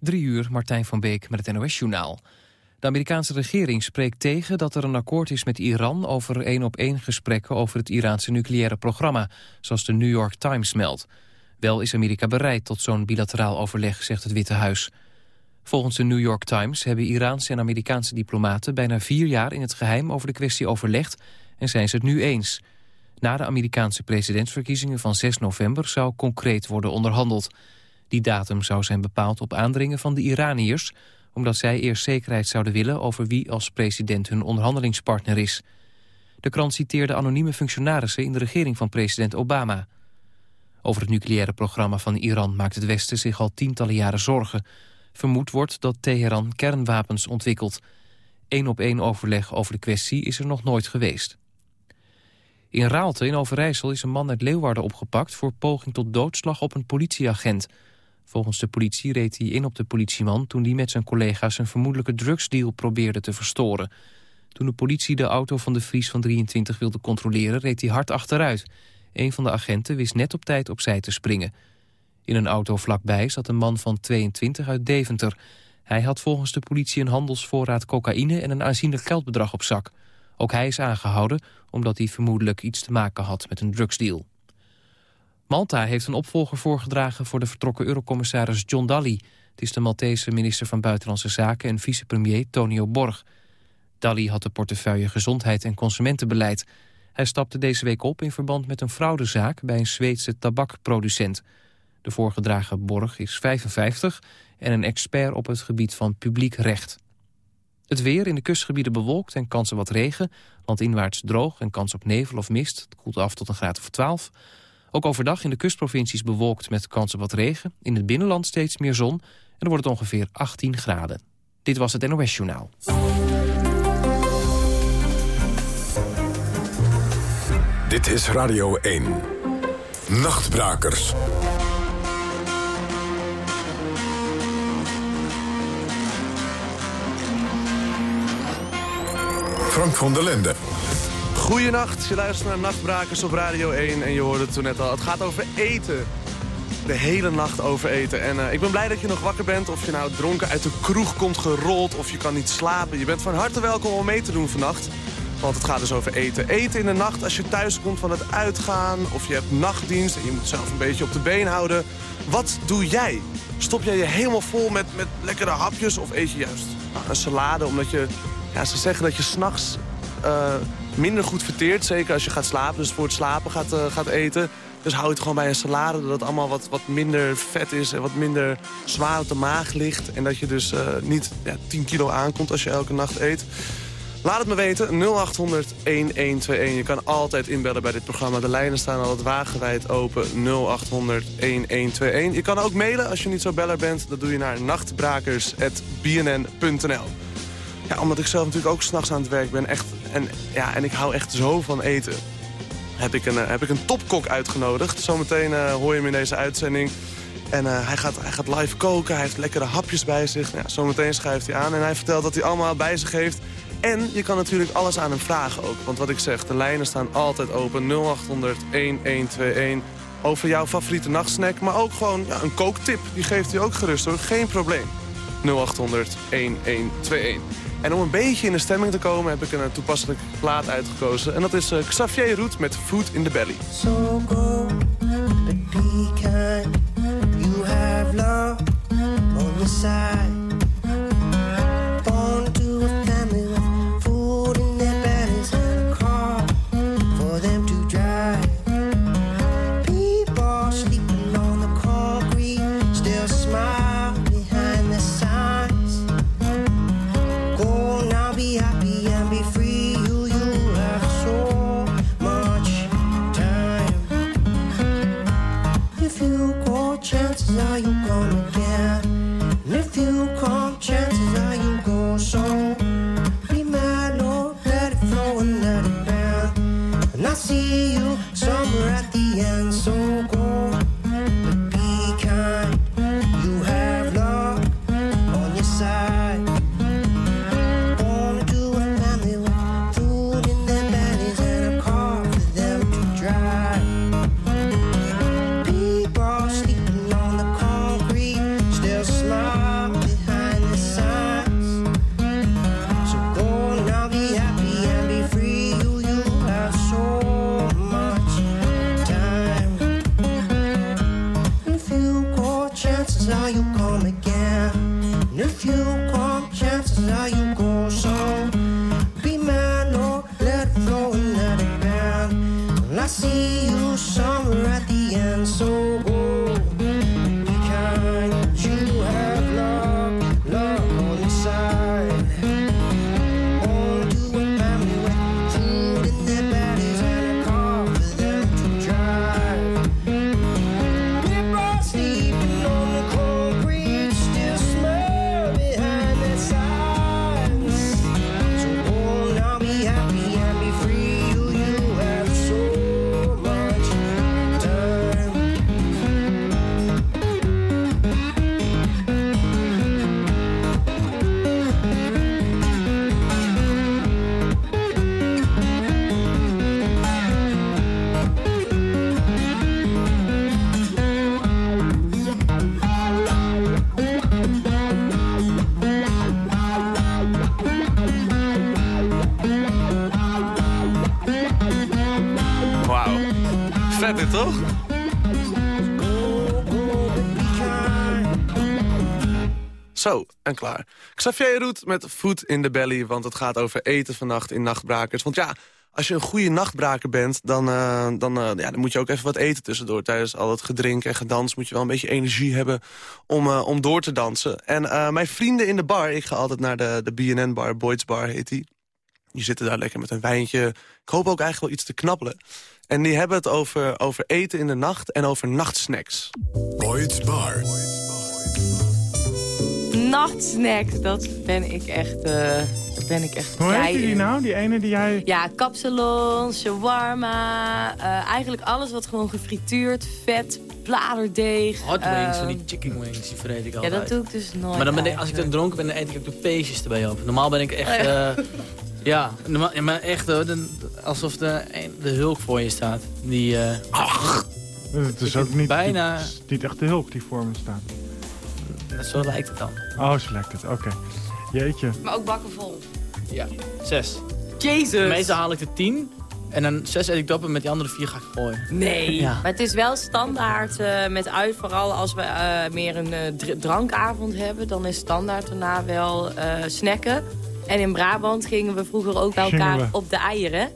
Drie uur, Martijn van Beek met het NOS-journaal. De Amerikaanse regering spreekt tegen dat er een akkoord is met Iran... over één-op-één gesprekken over het Iraanse nucleaire programma... zoals de New York Times meldt. Wel is Amerika bereid tot zo'n bilateraal overleg, zegt het Witte Huis. Volgens de New York Times hebben Iraanse en Amerikaanse diplomaten... bijna vier jaar in het geheim over de kwestie overlegd... en zijn ze het nu eens. Na de Amerikaanse presidentsverkiezingen van 6 november... zou concreet worden onderhandeld... Die datum zou zijn bepaald op aandringen van de Iraniërs... omdat zij eerst zekerheid zouden willen over wie als president hun onderhandelingspartner is. De krant citeerde anonieme functionarissen in de regering van president Obama. Over het nucleaire programma van Iran maakt het Westen zich al tientallen jaren zorgen. Vermoed wordt dat Teheran kernwapens ontwikkelt. Eén op één overleg over de kwestie is er nog nooit geweest. In Raalte in Overijssel is een man uit Leeuwarden opgepakt... voor poging tot doodslag op een politieagent... Volgens de politie reed hij in op de politieman... toen die met zijn collega's een vermoedelijke drugsdeal probeerde te verstoren. Toen de politie de auto van de Fries van 23 wilde controleren... reed hij hard achteruit. Een van de agenten wist net op tijd opzij te springen. In een auto vlakbij zat een man van 22 uit Deventer. Hij had volgens de politie een handelsvoorraad cocaïne... en een aanzienlijk geldbedrag op zak. Ook hij is aangehouden omdat hij vermoedelijk iets te maken had met een drugsdeal. Malta heeft een opvolger voorgedragen voor de vertrokken eurocommissaris John Dalli. Het is de Maltese minister van Buitenlandse Zaken en vicepremier Tonio Borg. Dalli had de portefeuille Gezondheid en Consumentenbeleid. Hij stapte deze week op in verband met een fraudezaak bij een Zweedse tabakproducent. De voorgedragen Borg is 55 en een expert op het gebied van publiek recht. Het weer in de kustgebieden bewolkt en kans op wat regen. Landinwaarts droog en kans op nevel of mist. Het koelt af tot een graad of 12. Ook overdag in de kustprovincies bewolkt met kans op wat regen. In het binnenland steeds meer zon en dan wordt het ongeveer 18 graden. Dit was het NOS Journaal. Dit is Radio 1. Nachtbrakers. Frank van der Linden. Goedenacht, je luistert naar Nachtbrakers op Radio 1 en je hoorde het toen net al. Het gaat over eten. De hele nacht over eten. En uh, ik ben blij dat je nog wakker bent. Of je nou dronken uit de kroeg komt gerold of je kan niet slapen. Je bent van harte welkom om mee te doen vannacht. Want het gaat dus over eten. Eten in de nacht als je thuis komt van het uitgaan. Of je hebt nachtdienst en je moet zelf een beetje op de been houden. Wat doe jij? Stop jij je helemaal vol met, met lekkere hapjes of eet je juist nou, een salade? Omdat je, ja, ze zeggen dat je s'nachts... Uh, minder goed verteert. Zeker als je gaat slapen, dus voor het slapen gaat, uh, gaat eten. Dus hou het gewoon bij een salade, dat het allemaal wat, wat minder vet is... en wat minder zwaar op de maag ligt. En dat je dus uh, niet ja, 10 kilo aankomt als je elke nacht eet. Laat het me weten, 0800-1121. Je kan altijd inbellen bij dit programma. De lijnen staan altijd wagenwijd open, 0800-1121. Je kan ook mailen als je niet zo beller bent. Dat doe je naar nachtbrakers.bnn.nl. Ja, omdat ik zelf natuurlijk ook s'nachts aan het werk ben. Echt, en, ja, en ik hou echt zo van eten. Heb ik een, uh, heb ik een topkok uitgenodigd. Zometeen uh, hoor je hem in deze uitzending. En uh, hij, gaat, hij gaat live koken, hij heeft lekkere hapjes bij zich. Ja, zometeen schuift hij aan en hij vertelt dat hij allemaal bij zich heeft. En je kan natuurlijk alles aan hem vragen ook. Want wat ik zeg, de lijnen staan altijd open. 0800 1121 over jouw favoriete nachtsnack. Maar ook gewoon een kooktip. Die geeft hij ook gerust hoor. Geen probleem. 0800 1121. En om een beetje in de stemming te komen heb ik een toepasselijke plaat uitgekozen. En dat is uh, Xavier Roet met Food in the Belly. So. You have love on your side. Klaar. Xavier Roet met Food in the Belly, want het gaat over eten vannacht in Nachtbrakers. Want ja, als je een goede nachtbraker bent, dan, eh, dan, eh, ja, dan moet je ook even wat eten tussendoor. Tijdens al het gedrink en gedans moet je wel een beetje energie hebben om, eh, om door te dansen. En mijn vrienden in de bar, ik ga altijd naar de, de BNN-bar, Boyd's Bar heet die. Die zitten daar lekker met een wijntje. Ik hoop ook eigenlijk wel iets te knabbelen. En die hebben het over, over eten in de nacht en over nachtsnacks. Boyd's Bar. Nachtsnack, dat ben ik echt... eh dat ben ik echt Hoe heet die nou? Die ene die jij... Ja, kapsalon, shawarma, eh, eigenlijk alles wat gewoon gefrituurd, vet, bladerdeeg. Hot wings, eh, van die chicken wings, die vreet ik Ja, altijd. dat doe ik dus nooit maar dan ben ik, als ik dan dronken ben, dan eet ik ook de peesjes erbij op. Normaal ben ik echt... Oh ja. ja, normaal, ja, maar echt hoor, dan- alsof de, de hulk voor je staat. Die, eh, Het is ook niet, bijna- niet, niet echt de hulp die voor me staat. Zo lijkt het dan. Oh, zo lijkt het. Oké. Jeetje. Maar ook bakken vol. Ja, zes. Jezus! Meestal haal ik de tien. En dan zes eet ik en met die andere vier ga ik gooien. Nee, Ja. maar het is wel standaard eh, met uit. Vooral als we eh, meer een eh, dr- drankavond hebben, dan is standaard daarna wel eh, snacken. En in Brabant gingen we vroeger ook bij elkaar op de eieren.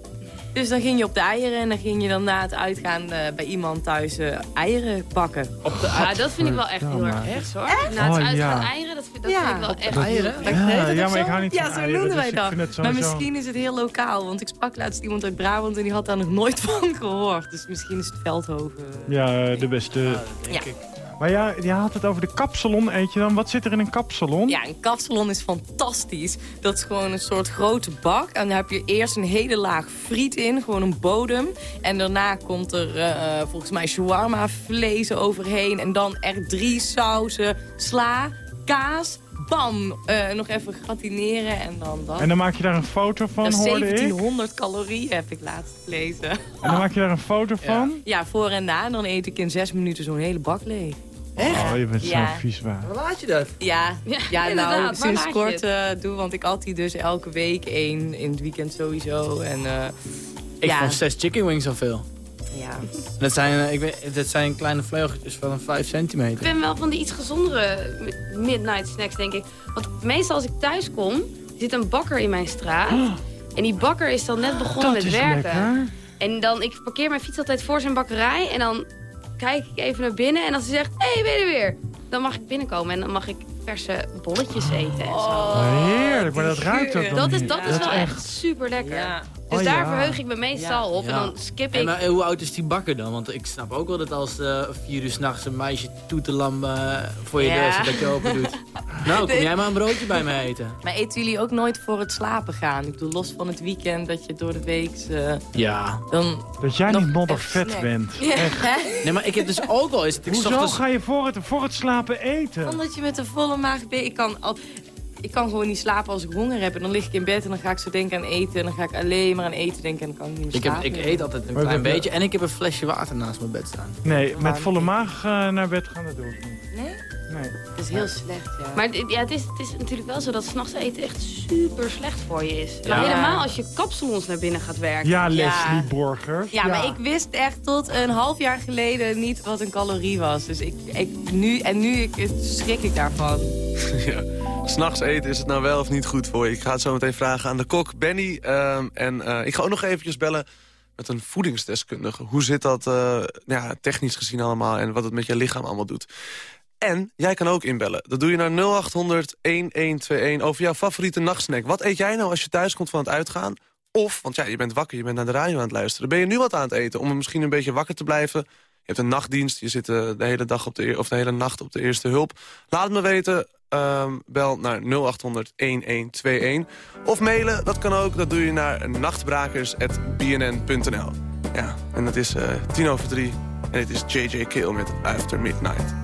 Dus dan ging je op de eieren en dan ging je dan na het uitgaan eh, bij iemand thuis eh, eieren bakken. Op de Ja, dat vind ik wel echt heel erg echt hoor. Na het Oh, uitgaan ja. eieren, dat, vind, dat Ja. vind ik wel echt eieren? heel erg. Ja, dat ja, maar ik zo? hou niet Ja, zo eieren, noemden wij dus ik dat. Maar misschien is het heel lokaal, want ik sprak laatst iemand uit Brabant en die had daar nog nooit van gehoord. Dus misschien is het Veldhoven. Ja, eh, de beste. Denk Ja. ik. Maar ja, je had het over de kapsalon. Eet je dan? Wat zit er in een kapsalon? Ja, een kapsalon is fantastisch. Dat is gewoon een soort grote bak. En daar heb je eerst een hele laag friet in, gewoon een bodem. En daarna komt er eh, volgens mij shawarma vlees overheen. En dan er drie sauzen, sla, kaas, bam. Eh, nog even gratineren en dan dat. En dan maak je daar een foto van, ik. 1700 calorieën heb ik laatst gelezen. En dan maak je daar een foto van. Ja, voor en na. En dan eet ik in zes minuten zo'n hele bak leeg. Oh, je bent Ja. zo vies waar. Waar laat je dat? Ja, Ja, nou, sinds kort eh, doe, want ik at die dus elke week één, in het weekend sowieso. En eh, Ik ja, vond zes chicken wings al veel. ja. Dat zijn, eh, ik weet, dat zijn kleine vleugeltjes van 5 Ik centimeter. ben wel van die iets gezondere midnight snacks, denk ik. Want meestal als ik thuis kom, zit een bakker in mijn straat. En die bakker is dan net begonnen Dat met is werken. lekker. En dan, ik parkeer mijn fiets altijd voor zijn bakkerij. En dan kijk ik even naar binnen. En als hij zegt, hé, hey, ben je er weer? Dan mag ik binnenkomen en dan mag ik verse bolletjes eten en zo. Oh, Heerlijk, maar dat ruikt ook dan Dat is, dat is wel echt- echt super lekker. Ja. Dus Oh, daar ja. verheug ik me meestal op. En dan skip En ik. maar, eh, hoe oud is die bakker dan? Want ik snap ook wel dat als uh, vier uur s'nachts een meisje toetelam uh, voor je Ja. deur zit dat je open doet. Nou, kom jij maar een broodje bij me eten. Maar eten jullie ook nooit voor het slapen gaan? Ik bedoel, los van het weekend dat je door de week... eh, Ja. dan... Dat jij Nog niet modder even vet bent. Nee, maar ik heb dus ook wel eens... Hoezo ochtends- ga je voor het, voor het slapen eten? Omdat je met een volle maag... bent. Ik kan, al, ik kan gewoon niet slapen als ik honger heb. En dan lig ik in bed en dan ga ik zo denken aan eten. En dan ga ik alleen maar aan eten denken en dan kan ik niet meer Ik, heb, slapen. ik eet altijd een Maar klein beetje en ik heb een flesje water naast mijn bed staan. Nee, met volle maag eh, naar bed gaan, dat doe ik niet. Nee? Nee. Het is heel slecht, ja. Maar ja, het, is, het is natuurlijk wel zo dat s'nachts eten echt super slecht voor je is. Ja. Helemaal als je kapsalons naar binnen gaat werken. Ja, Ja. Leslie Borgers. Ja, maar ik wist echt tot een half jaar geleden niet wat een calorie was. Dus ik, ik nu, en nu ik, schrik ik daarvan. ja. S'nachts eten, is het nou wel of niet goed voor je? Ik ga het zo meteen vragen aan de kok Benny. Ehm, en eh, ik ga ook nog eventjes bellen met een voedingsdeskundige. Hoe zit dat eh, ja, technisch gezien allemaal en wat het met je lichaam allemaal doet. En jij kan ook inbellen. Dat doe je naar 0800-1121 over jouw favoriete nachtsnack. Wat eet jij nou als je thuis komt van het uitgaan? Of, want ja, je bent wakker, je bent naar de radio aan het luisteren. Ben je nu wat aan het eten om misschien een beetje wakker te blijven? Je hebt een nachtdienst, je zit eh, de hele dag op de, of de hele nacht op de eerste hulp. Laat het me weten. Ehm, bel naar 0800-1121. Of mailen, dat kan ook. Dat doe je naar nachtbrakers.bnn.nl. Ja, en het is eh, tien over drie. En het is JJ Kill met After Midnight.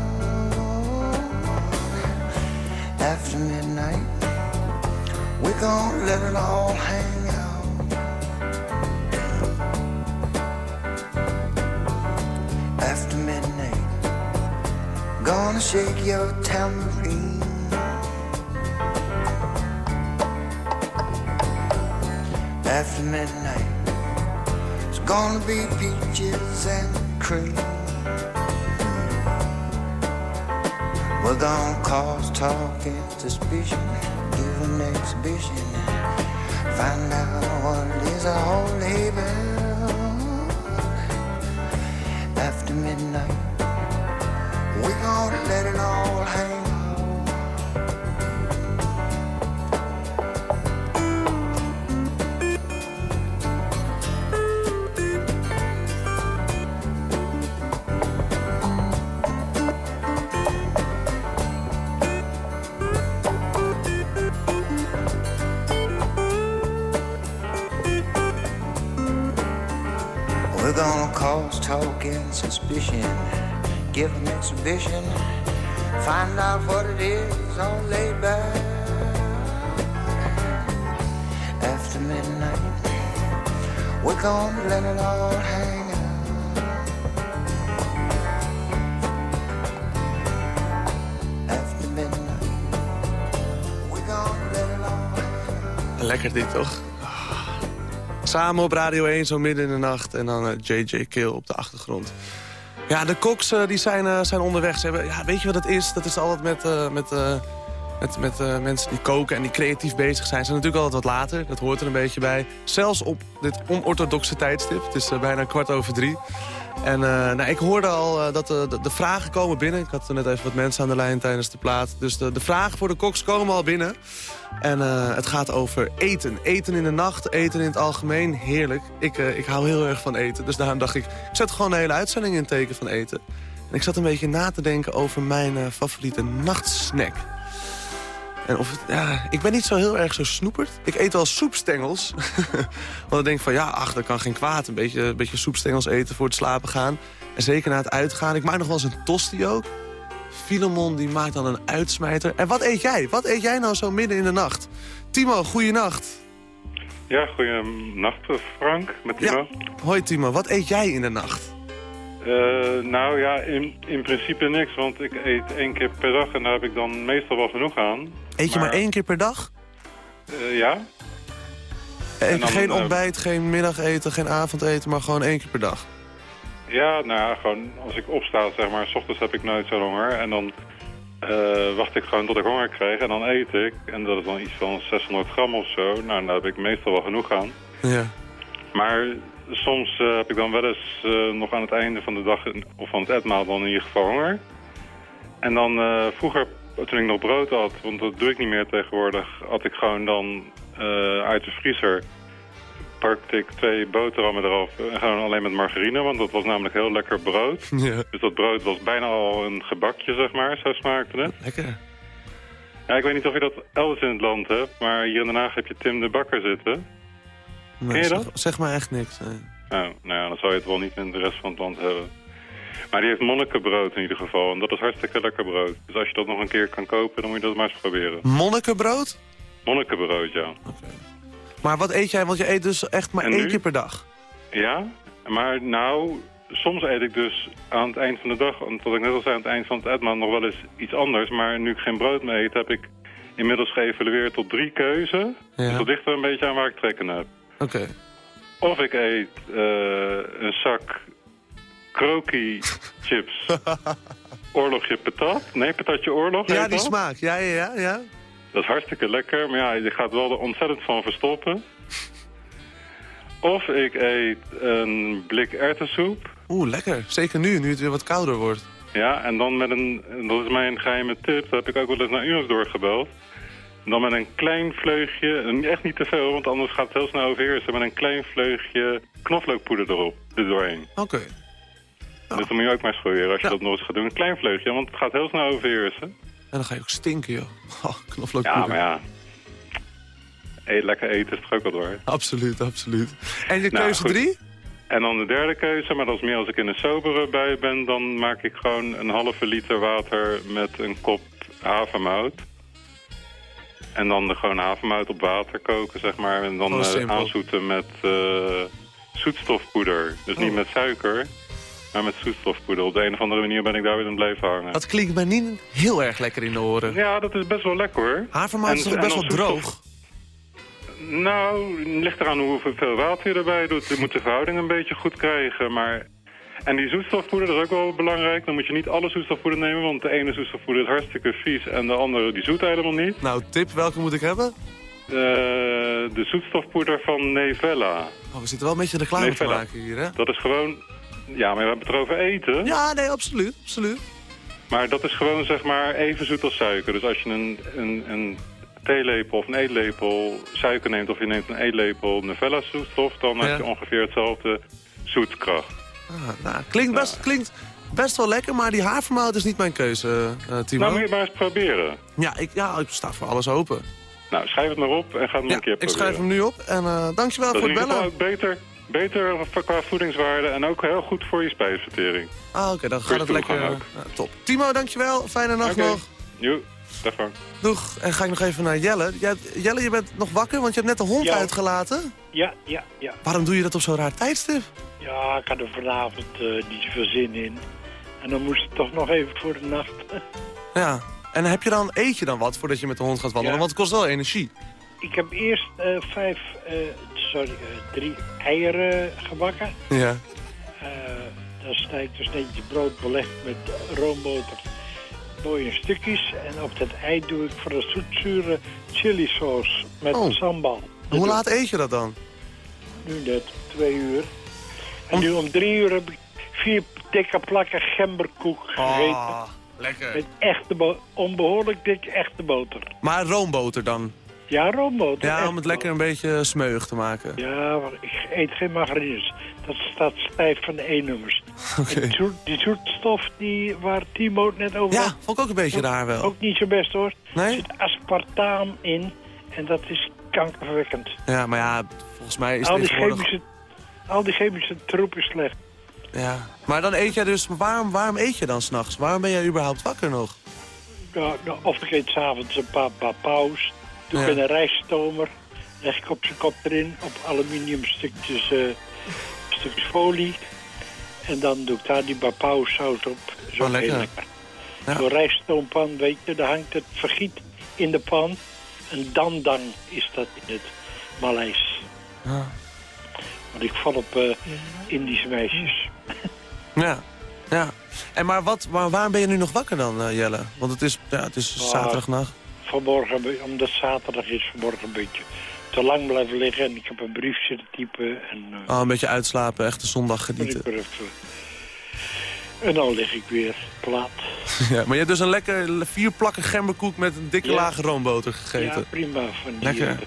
after midnight. We're gonna let it all hang out. After midnight, gonna shake your tambourine. After midnight, it's gonna be peaches and cream. We're gonna cause talk and suspicion, give an exhibition, find out what is is all about. After midnight, we're gonna let it all hang exhibition, find out what it is laid back. After midnight, we're gonna let it all hang out. After midnight, we're gonna let it all hang out. Lekker dit, toch? Samen op Radio 1, zo midden in de nacht. En dan eh, JJ Kill op de achtergrond. Ja, de koks eh, die zijn, eh, zijn onderweg. Ze hebben, ja, weet je wat het is? Dat is altijd met, eh, met, met, met eh, mensen die koken en die creatief bezig zijn. Zijn natuurlijk altijd wat later. Dat hoort er een beetje bij. Zelfs op dit onorthodoxe tijdstip. Het is eh, bijna kwart over drie. En eh, nou, ik hoorde al dat de, de, vragen komen binnen. Ik had net even wat mensen aan de lijn tijdens de plaat. Dus de, de vragen voor de koks komen al binnen. En het gaat over eten. Eten in de nacht, eten in het algemeen. Heerlijk. Ik, ik hou heel erg van eten. Dus daarom dacht ik, ik zet gewoon de hele uitzending in teken van eten. En ik zat een beetje na te denken over mijn favoriete nachtsnack. En of ja, ik ben niet zo heel erg zo snoeperd. Ik eet wel soepstengels. Want ik denk van, ja, ach, dat kan geen kwaad. Een beetje, een beetje soepstengels eten voor het slapen gaan. En zeker na het uitgaan. Ik maak nog wel eens een tosti ook. Filemon die maakt dan een uitsmijter. En wat eet jij? Wat eet jij nou zo midden in de nacht? Timo, goeienacht. Ja, goeienacht Frank, met Ja. Timo. Hoi Timo, wat eet jij in de nacht? Eh, nou ja, in, in principe niks, want ik eet één keer per dag en daar heb ik dan meestal wel genoeg aan. Eet je maar, één keer per dag? Eh, ja, Eh, En dan, geen ontbijt, geen middageten, geen avondeten, maar gewoon één keer per dag. ja, nou ja, gewoon als ik opsta, zeg maar, s ochtends heb ik nooit zo honger. En dan wacht ik gewoon tot ik honger krijg en dan eet ik. En dat is dan iets van 600 gram of zo. Nou, daar heb ik meestal wel genoeg aan. Ja. Maar soms eh, heb ik dan wel eens eh, nog aan het einde van de dag, of van het etmaal dan in ieder geval honger. En dan eh, vroeger, toen ik nog brood had, want dat doe ik niet meer tegenwoordig, had ik gewoon dan uit de vriezer, pakte ik twee boterhammen eraf en gewoon alleen met margarine, want dat was namelijk heel lekker brood. Ja. Dus dat brood was bijna al een gebakje, zeg maar, zo smaakte het. Lekker. Ja, ik weet niet of je dat elders in het land hebt, maar hier in Den Haag heb je Tim de Bakker zitten. Nee, Ken je zeg, dat? zeg maar echt niks. nee. Nou, nou ja, dan zou je het wel niet in de rest van het land hebben. Maar die heeft monnikenbrood in ieder geval. En dat is hartstikke lekker brood. Dus als je dat nog een keer kan kopen, dan moet je dat maar eens proberen. Monnikenbrood? Monnikenbrood, ja. Maar wat eet jij? Want je eet dus echt maar En één nu? keer per dag. Ja, maar nou, soms eet ik dus aan het eind van de dag, omdat ik net al zei, aan het eind van het etmaal nog wel eens iets anders. Maar nu ik geen brood meer eet, heb ik inmiddels geëvalueerd tot drie keuzen. Ja. Dus dat ligt er een beetje aan waar ik trek in heb. Oké. Of ik eet eh, een zak kroki chips. Oorlogje patat. Nee, patatje oorlog Ja, die dat. smaak. Ja, ja, ja. ja. Dat is hartstikke lekker, maar ja, je gaat wel er ontzettend van verstoppen. Of ik eet een blik erwtensoep. Oeh, lekker. Zeker nu, nu het weer wat kouder wordt. Ja, en dan met een, en dat is mijn geheime tip, dat heb ik ook wel eens naar Unos doorgebeld. Dan met een klein vleugje, echt niet te veel, want anders gaat het heel snel overheersen, met een klein vleugje knoflookpoeder erop, er doorheen. Oké. Dus dan moet je ook maar proberen als je dat nog eens gaat doen. Een klein vleugje, want het gaat heel snel overheersen. En dan ga je ook stinken, joh. Oh, Ja, knoflookpoeder. maar ja. Eet, lekker eten is toch ook wat waard. Absoluut, absoluut. En je Nou, keuze drie? En dan de derde keuze, maar dat is meer als ik in een sobere bui ben... dan maak ik gewoon een halve liter water met een kop havermout. En dan de gewoon havermout op water koken, zeg maar. En dan Gewoon eh, aanzoeten met eh, zoetstofpoeder. Dus niet Oh. met suiker, maar met zoetstofpoeder. Op de een of andere manier ben ik daar weer in blijven hangen. Dat klinkt mij niet heel erg lekker in de oren. Ja, dat is best wel lekker hoor. Havermout is toch best wel zoetstof- droog? Nou, het ligt eraan hoeveel water je erbij doet. Je moet de verhouding een beetje goed krijgen, maar... En die zoetstofpoeder, dat is ook wel belangrijk. Dan moet je niet alle zoetstofpoeder nemen, want de ene zoetstofpoeder is hartstikke vies... en de andere die zoet helemaal niet. Nou, tip, welke moet ik hebben? Eh, de zoetstofpoeder van Nevella. Oh, we zitten wel een beetje reclame Nee, te maken hier, hè? Dat is gewoon... Ja, maar we hebben het erover eten. Ja, nee, absoluut, absoluut. Maar dat is gewoon zeg maar even zoet als suiker. Dus als je een, een, een theelepel of een eetlepel suiker neemt... of je neemt een eetlepel Nevella zoetstof... dan Ja. heb je ongeveer hetzelfde zoetkracht. Ah, nou, klinkt, best, klinkt best wel lekker, maar die havermout is niet mijn keuze, eh Timo. Nou, moet je maar eens proberen. Ja, ik, ja, ik sta voor alles open. Nou, schrijf het maar op en ga het maar Ja, een keer ik proberen. schrijf hem nu op en eh, dankjewel Dat voor het bellen. ook beter, beter qua voedingswaarde en ook heel goed voor je spijsvertering. Ah, oké, dan gaat het lekker. Nou, top. Timo, dankjewel. Fijne nacht Oké. nog. Jo, dag Frank. Doeg. En ga ik nog even naar Jelle. Jij- Jelle, je bent nog wakker, want je hebt net de hond Ja. uitgelaten. Ja, ja, ja. Waarom doe je dat op zo'n raar tijdstip? Ja, ik had er vanavond eh, niet zoveel zin in. En dan moest het toch nog even voor de nacht. Ja. En heb je dan, eet je dan wat voordat je met de hond gaat wandelen? Ja. Want het kost wel energie. Ik heb eerst eh, vijf, eh, sorry, drie eieren gebakken. Ja. Dan snij ik dus netjes brood belegd met roomboter. Mooi in stukjes. En op dat ei doe ik voor de zoetzure chili sauce met Oh. sambal. Hoe laat eet je dat dan? Nu net, twee uur. En nu om drie uur heb ik vier dikke plakken gemberkoek gegeten. Ah, lekker. Met echte onbehoorlijk dik echte boter. Maar roomboter dan? Ja, roomboter. Ja, om het lekker een beetje smeug te maken. Ja, maar ik eet geen margarines. Dat staat stijf van de E-nummers. Oké. Die, zoet, die zoetstof die, waar Timo het net over Ja, had, vond ik ook een beetje raar wel. ook niet zo best hoor. Er Nee? zit aspartaam in en dat is kankerverwekkend. Ja, maar ja, volgens mij is Al die, tegenwoordig... chemische, al die chemische troep is slecht. Ja. Maar dan eet jij dus... Waarom, waarom eet je dan s'nachts? Waarom ben jij überhaupt wakker nog? Ja, nou, of ik eet s'avonds een paar papaus. Doe ik Ja. een rijststomer. Leg ik op zijn kop erin. Op aluminium stukjes, eh, stukjes folie. En dan doe ik daar die saus op. Zo Oh, lekker. lekker. Ja. Zo'n rijststoompan, weet je, daar hangt het vergiet in de pan. Een dandang is dat in het Maleis. Ja. Want ik val op eh, Indische meisjes. Ja. ja. En maar, wat, maar waarom ben je nu nog wakker dan, eh, Jelle? Want het is, ja, het is Ah. zaterdagnacht. Vanmorgen, omdat het zaterdag is, vanmorgen een beetje te lang blijven liggen. En ik heb een brief zitten typen. En, eh, Oh, een beetje uitslapen, echt de zondag genieten. En dan lig ik weer plat. ja, maar je hebt dus een lekker vier plakken gemberkoek met een dikke Ja. lage roomboter gegeten. Ja, prima. Van die, Lekker.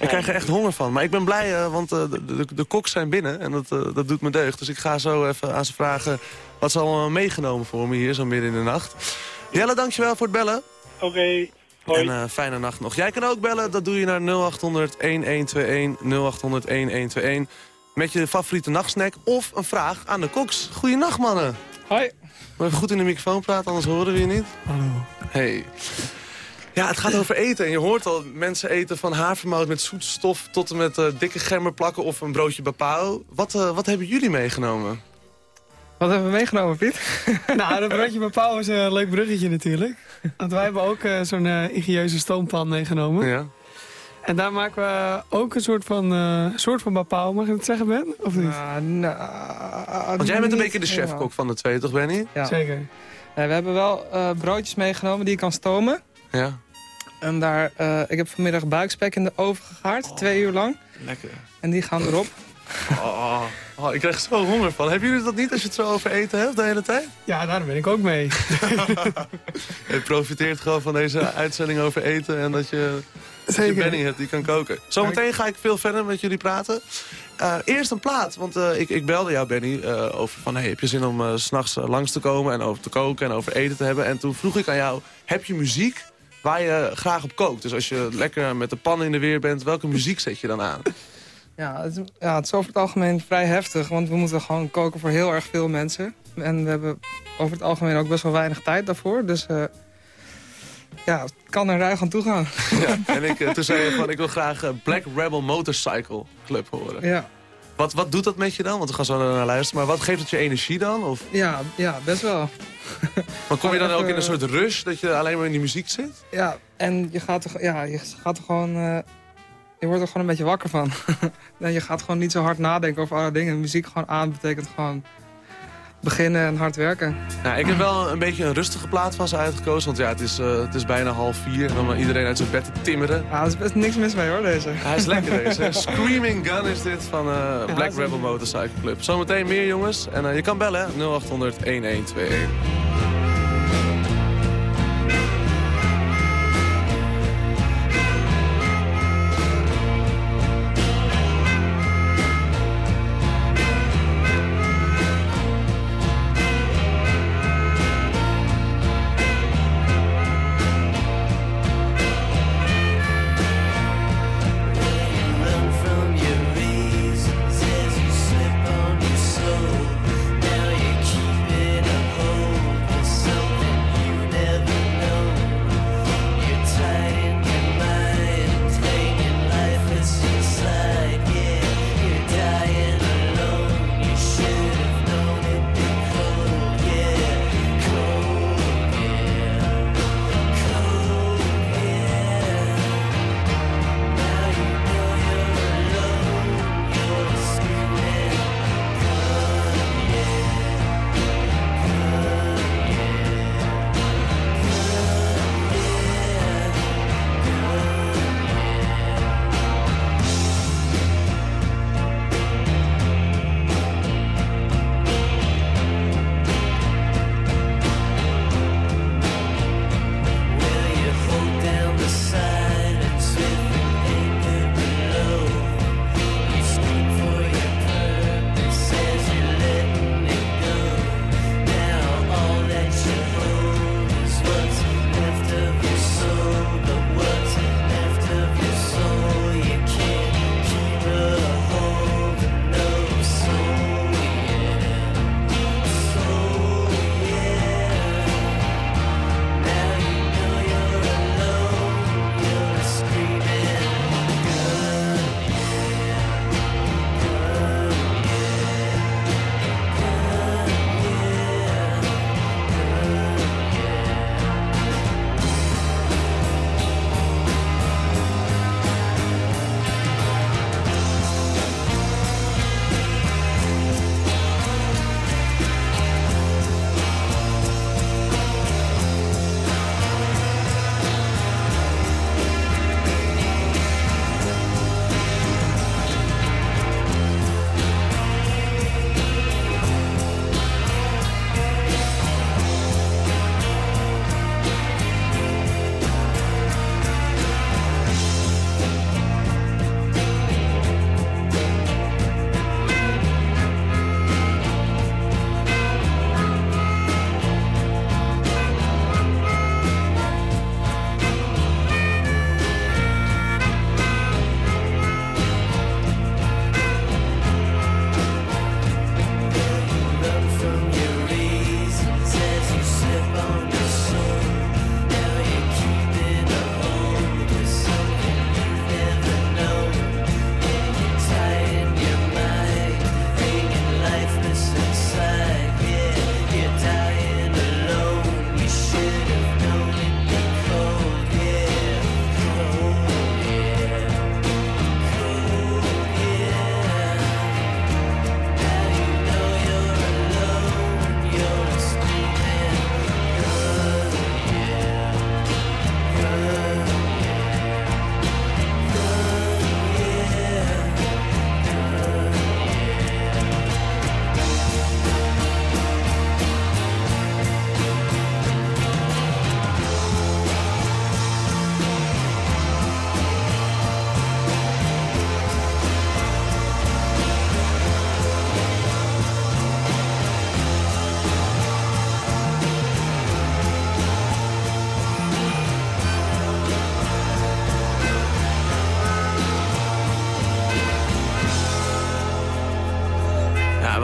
Ik krijg er echt honger van. Maar ik ben blij, eh, want eh, de, de, de koks zijn binnen en dat, eh, dat doet me deugd. Dus ik ga zo even aan ze vragen wat ze allemaal meegenomen voor me hier, zo midden in de nacht. Jelle, dankjewel voor het bellen. Oké, En eh, fijne nacht nog. Jij kan ook bellen, dat doe je naar 0800 1121 0800 1121 met je favoriete nachtsnack of een vraag aan de koks. Goeienacht mannen. Hoi. Maar even goed in de microfoon praten, anders horen we je niet. Hallo. Hey. Ja, het gaat over eten. En je hoort al, mensen eten van havermout met zoetstof... tot en met eh, dikke gemberplakken of een broodje bapao. Wat, eh, wat hebben jullie meegenomen? Wat hebben we meegenomen, Piet? nou, dat broodje Pauw is een leuk bruggetje natuurlijk. Want wij hebben ook eh, zo'n eh ingenieuze stoompan meegenomen. Ja. En daar maken we ook een soort van, eh soort van bapau, mag ik het zeggen, Ben? Of niet? Want jij bent een beetje de chefkok van de twee, toch Benny? Ja. Zeker. Nee, we hebben wel eh, broodjes meegenomen die je kan stomen. Ja. En daar, eh, ik heb vanmiddag buikspek in de oven gegaard, twee uur lang. Lekker. En die gaan erop. Oh, oh, ik krijg zo honger van. Hebben jullie dat niet als je het zo over eten hebt de hele tijd? Ja, daar ben ik ook mee. Je profiteert gewoon van deze uitzending over eten en dat je, dat je. Benny hebt die kan koken. Zometeen ga ik veel verder met jullie praten. Eh, eerst een plaat, want eh, ik, ik belde jou, Benny, eh, over van... Hey, heb je zin om s s'nachts langs te komen en over te koken en over eten te hebben? En toen vroeg ik aan jou, heb je muziek waar je graag op kookt? Dus als je lekker met de pan in de weer bent, welke muziek zet je dan aan? Ja het, is, ja, het is over het algemeen vrij heftig, want we moeten gewoon koken voor heel erg veel mensen. En we hebben over het algemeen ook best wel weinig tijd daarvoor. Dus eh, ja, het kan er ruig aan toe gaan. Ja, en ik, eh, toen zei je van, ik wil graag eh, Black Rebel Motorcycle Club horen. Ja. Wat, wat doet dat met je dan? Want we gaan zo naar luisteren. Maar wat geeft het je energie dan? Of, Ja, ja, best wel. maar kom je dan ook in een soort rush dat je alleen maar in die muziek zit? Ja, en je gaat er, ja, je gaat er gewoon... eh, je wordt er gewoon een beetje wakker van. en je gaat gewoon niet zo hard nadenken over alle dingen. Muziek gewoon aan betekent gewoon beginnen en hard werken. Nou, ik heb wel een beetje een rustige plaat van ze uitgekozen. Want ja, het is, eh, het is bijna half vier. En dan iedereen uit zijn bed te timmeren. Ja, er is best niks mis mee hoor, deze. Hij is lekker deze. Screaming Gun is dit van eh, Black is Rebel Motorcycle Club. Zometeen meer jongens. En eh, je kan bellen hè, 0800 1121.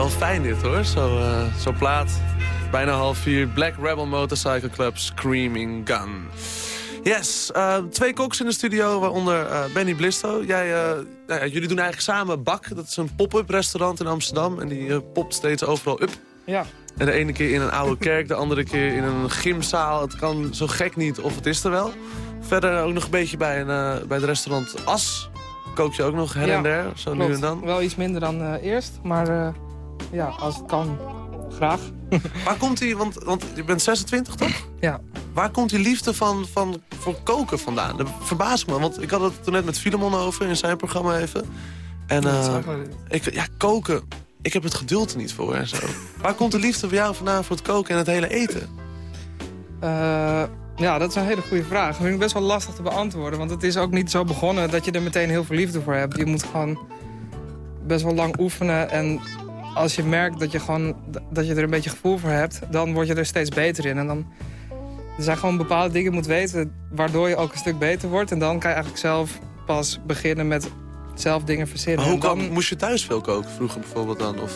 Wel fijn dit hoor, zo, eh, zo plaat. Bijna half vier. Black Rebel Motorcycle Club Screaming Gun. Yes, eh, twee koks in de studio, waaronder eh, Benny Blisto. Jij, nou ja, jullie doen eigenlijk samen Bak. Dat is een pop-up restaurant in Amsterdam. En die popt steeds overal up. Ja. En de ene keer in een oude kerk, de andere keer in een gymzaal. Het kan zo gek niet, of het is er wel. Verder ook nog een beetje bij, een, bij het restaurant As. Kook je ook nog her en der, zo nu en dan. Wel iets minder dan eerst, maar ja, als het kan, graag. Waar komt die, want, want je bent 26 toch? Ja. Waar komt die liefde van, van, voor koken vandaan? Dat verbaast me, want ik had het toen net met Filemon over in zijn programma even. En eh, wel- ik, ja, koken, ik heb het geduld er niet voor en zo. Waar komt de liefde voor jou vandaan voor het koken en het hele eten? Eh, ja, dat is een hele goede vraag. Dat vind ik best wel lastig te beantwoorden. Want het is ook niet zo begonnen dat je er meteen heel veel liefde voor hebt. Je moet gewoon best wel lang oefenen. En als je merkt dat je, gewoon, dat je er een beetje gevoel voor hebt... dan word je er steeds beter in. En dan, er zijn gewoon bepaalde dingen moet weten... waardoor je ook een stuk beter wordt. En dan kan je eigenlijk zelf pas beginnen met zelf dingen verzinnen. Maar hoe dan, kwam, moest je thuis veel koken vroeger bijvoorbeeld dan? Of,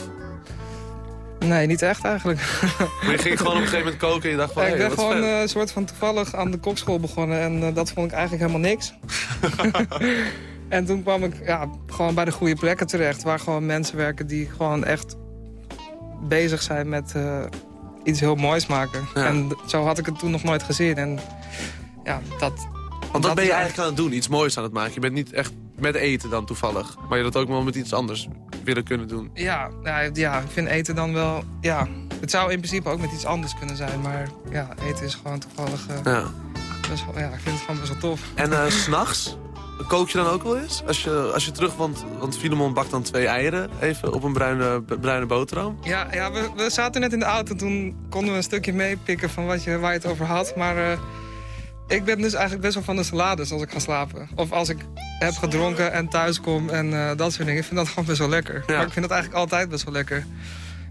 Nee, niet echt eigenlijk. maar je ging gewoon op een gegeven moment koken en je dacht van... Ja, ik ben gewoon vet. eh, een soort van toevallig aan de kokschool begonnen. En eh, dat vond ik eigenlijk helemaal niks. en toen kwam ik ja, gewoon bij de goede plekken terecht. Waar gewoon mensen werken die gewoon echt bezig zijn met eh, iets heel moois maken. En zo had ik het toen nog nooit gezien. En ja, dat... Want dat ben je eigenlijk aan het doen, iets moois aan het maken. Je bent niet echt met eten dan toevallig. Maar je had ook wel met iets anders willen kunnen doen. Ja, ja, ja, ik vind eten dan wel... Ja, het zou in principe ook met iets anders kunnen zijn. Maar ja, eten is gewoon toevallig... eh, Ja. best wel, ja, ik vind het gewoon best wel tof. En eh, s s'nachts, kook je dan ook wel eens? Als je, als je terug, want, want Filemon bakt dan twee eieren even op een bruine, bruine boterham. Ja, ja we, we zaten net in de auto. Toen konden we een stukje meepikken van wat je, waar je het over had. Maar eh, ik ben dus eigenlijk best wel van de salades als ik ga slapen. Of als ik heb gedronken en thuis kom en eh, dat soort dingen. Ik vind dat gewoon best wel lekker. Maar ik vind dat eigenlijk altijd best wel lekker.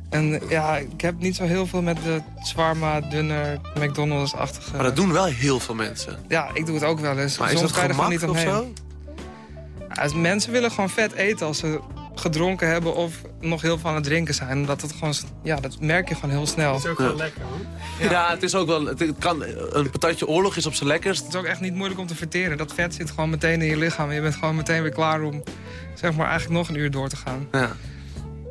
En ja, ik heb niet zo heel veel met de zwarma, dunner, McDonald's-achtige... Maar dat doen wel heel veel mensen. Ja, ik doe het ook wel eens. Maar is Soms dat ga je er gewoon niet gemak of omheen. Ja, als mensen willen gewoon vet eten als ze gedronken hebben of nog heel veel aan het drinken zijn. Dat, het gewoon, ja, dat merk je gewoon heel snel. Dat is ook Ja. wel lekker hoor. Ja. het is ook wel... Het kan, een patatje oorlog is op zijn lekkerst. Het is ook echt niet moeilijk om te verteren. Dat vet zit gewoon meteen in je lichaam. Je bent gewoon meteen weer klaar om zeg maar, eigenlijk nog een uur door te gaan. Ja.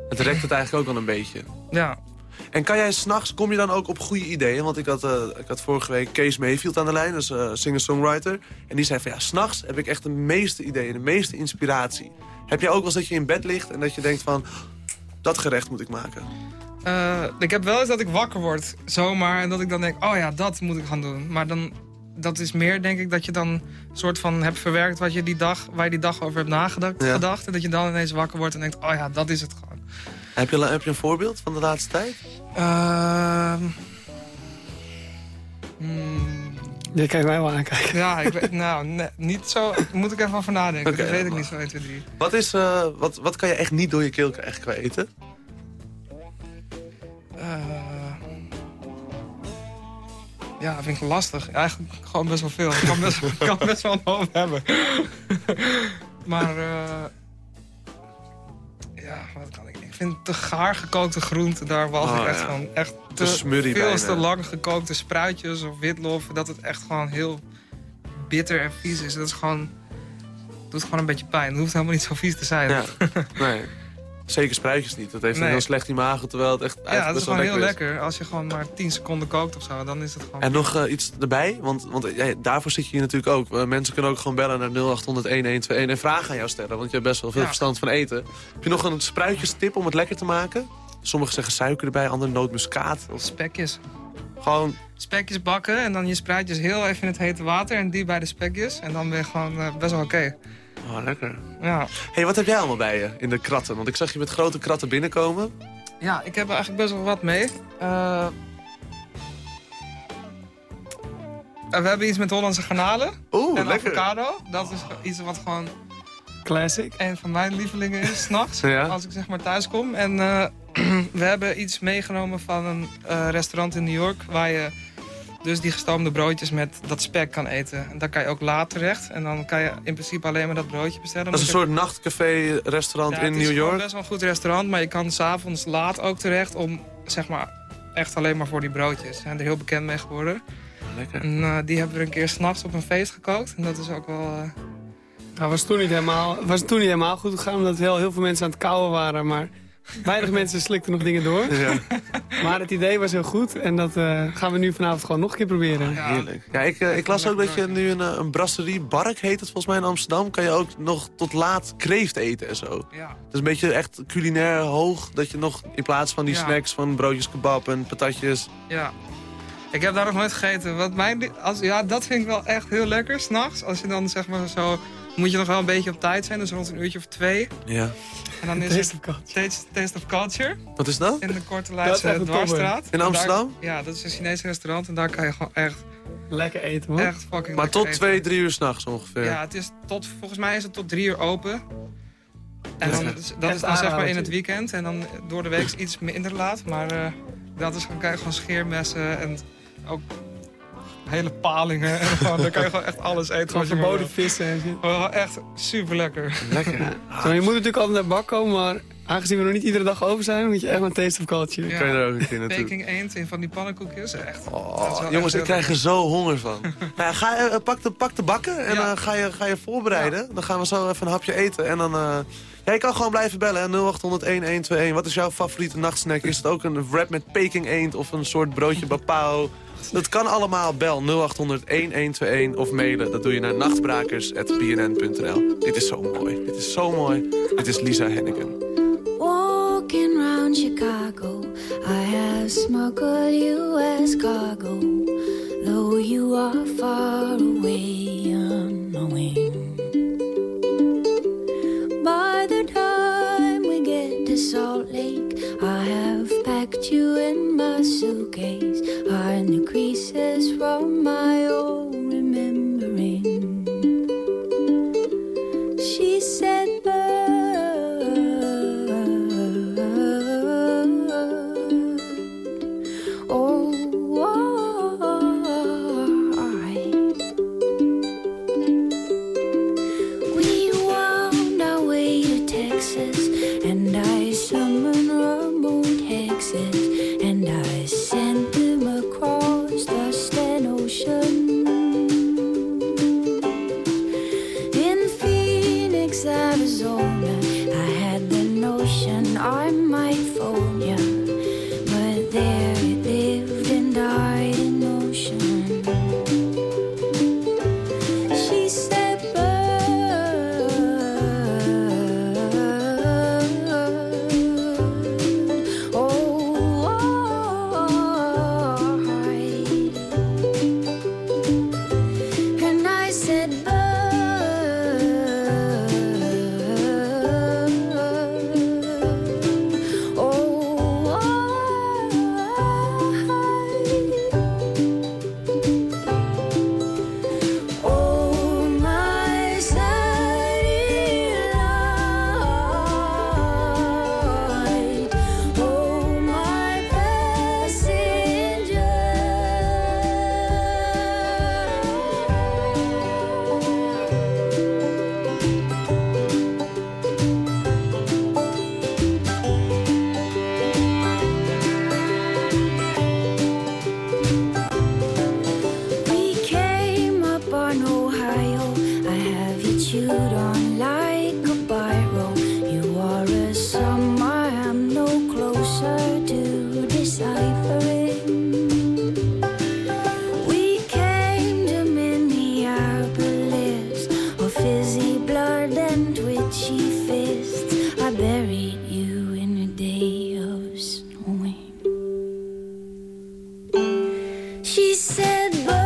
Het rekt het eigenlijk ook wel een beetje. Ja. En kan jij s'nachts, kom je dan ook op goede ideeën? Want ik had, eh, ik had vorige week Kees Mayfield aan de lijn, dus eh singer-songwriter. En die zei van ja, s'nachts heb ik echt de meeste ideeën, de meeste inspiratie. Heb jij ook wel eens dat je in bed ligt en dat je denkt van, dat gerecht moet ik maken? Eh, ik heb wel eens dat ik wakker word, zomaar. En dat ik dan denk, oh ja, dat moet ik gaan doen. Maar dan, dat is meer, denk ik, dat je dan een soort van hebt verwerkt... Wat je die dag, waar je die dag over hebt nagedacht. Ja. Gedacht, en dat je dan ineens wakker wordt en denkt, oh ja, dat is het gewoon. Heb je, heb je een voorbeeld van de laatste tijd? Ehm hmm, Je kijkt mij wel aankijken. ja, ik weet, nou, nee, niet zo. Moet ik even over nadenken. Dat weet ik niet zo 1, 2, 3. Wat, is, eh, wat, wat kan je echt niet door je keel krijgen qua eten? Eh, ja, vind ik lastig. Eigenlijk gewoon best wel veel. Ik kan best, kan best wel een hoop hebben. maar eh, ja, wat kan ik Ik vind te gaar gekookte groenten, daar was Oh, ik echt ja. van. Echt Te veel te lang gekookte spruitjes of witlof. Dat het echt gewoon heel bitter en vies is. Dat is gewoon... doet gewoon een beetje pijn. Het hoeft helemaal niet zo vies te zijn. Ja. Nee, zeker spruitjes niet. Dat heeft een heel slecht imago, terwijl het echt Ja, eigenlijk dat is gewoon heel lekker is. lekker. Als je gewoon maar 10 seconden kookt of zo, dan is het gewoon... En nog eh, iets erbij, want, want eh, ja, daarvoor zit je hier natuurlijk ook. Eh, mensen kunnen ook gewoon bellen naar 0800-1121 en vragen aan jou stellen. Want je hebt best wel veel Ja. verstand van eten. Heb je nog een spruitjestip om het lekker te maken? Sommigen zeggen suiker erbij, anderen nootmuskaat. Of Spekjes. gewoon, Spekjes bakken en dan je spruitjes heel even in het hete water en die bij de spekjes. En dan ben je gewoon best wel oké. Oh lekker. Ja. hey, wat heb jij allemaal bij je in de kratten? Want ik zag je met grote kratten binnenkomen. ja, ik heb er eigenlijk best wel wat mee. Eh, eh, we hebben iets met Hollandse garnalen. Oeh, en lekker. avocado. Dat is iets wat gewoon Classic. een van mijn lievelingen is, s'nachts. Ja. Als ik zeg maar thuis kom. En eh, we hebben iets meegenomen van een eh, restaurant in New York... waar je dus die gestoomde broodjes met dat spek kan eten. En daar kan je ook laat terecht. En dan kan je in principe alleen maar dat broodje bestellen. Dat is een je- soort nachtcafé-restaurant Ja, in het is New York. best wel een goed restaurant, maar je kan s'avonds laat ook terecht om, zeg maar, echt alleen maar voor die broodjes. Ze zijn er heel bekend mee geworden. Lekker. En eh, die hebben we een keer s'nachts op een feest gekookt. En dat is ook wel... eh, Ja, was toen niet helemaal, was toen niet helemaal goed gegaan, omdat heel, heel veel mensen aan het kauwen waren. Maar weinig mensen slikten nog dingen door. Ja. Maar het idee was heel goed en dat eh, gaan we nu vanavond gewoon nog een keer proberen. Heerlijk. Ja, ik, eh, ik las ook dat je nu een, eh, een brasserie, Bark heet het volgens mij in Amsterdam, kan je ook nog tot laat kreeft eten en zo. Ja. Het is een beetje echt culinair hoog, dat je nog in plaats van die Ja. snacks van broodjes kebab en patatjes... Ja. Ik heb daar nog nooit gegeten. Wat mijn, als, ja, dat vind ik wel echt heel lekker, s'nachts. Als je dan zeg maar zo... Moet je nog wel een beetje op tijd zijn, dus rond een uurtje of twee. Ja. En dan is Taste het of Culture. Taste, Taste of Culture. Wat is dat? In de Korte Leidse een Dwarsstraat. In Amsterdam? daar- ja, dat is een Chinees restaurant en daar kan je gewoon echt, Lekker eten hoor. echt fucking Maar tot eten. twee, drie uur s'nachts ongeveer. Ja, het is tot, volgens mij is het tot drie uur open. En dan, dat is dan zeg maar in het weekend. En dan door de week iets minder laat. Maar eh, dat is gewoon, kan je gewoon scheermessen en ook hele palingen. En gewoon, dan kan je gewoon echt alles eten. Gewoon verboden vissen en shit. Gewoon echt super lekker. Lekker. Zo, je moet natuurlijk altijd naar bak komen, maar aangezien we nog niet iedere dag open zijn, moet je echt naar Taste of Culture. Ja. Kan je er ook een keer naartoe. Peking eend in van die pannenkoekjes. Echt. Oh, jongens, echt ik krijg er zo honger van. nou, ja, ga, eh, pak, de, pak de bakken en Ja. eh, ga, je, ga je voorbereiden. Dan gaan we zo even een hapje eten. En dan, eh, ja, je kan gewoon blijven bellen. hè. 0800-1121. Wat is jouw favoriete nachtsnack? Is het ook een wrap met Peking eend of een soort broodje bapao? Dat kan allemaal. Bel 0800-1121 of mailen. Dat doe je naar nachtbrakers.bnn.nl. Dit is zo mooi. Dit is zo mooi. Dit is Lisa Hennigan. Walking round Chicago, I have smuggled U.S. cargo. Though you are far away, unknowing. By the Salt Lake, I have packed you in my suitcase. Hiding the creases from my old She said,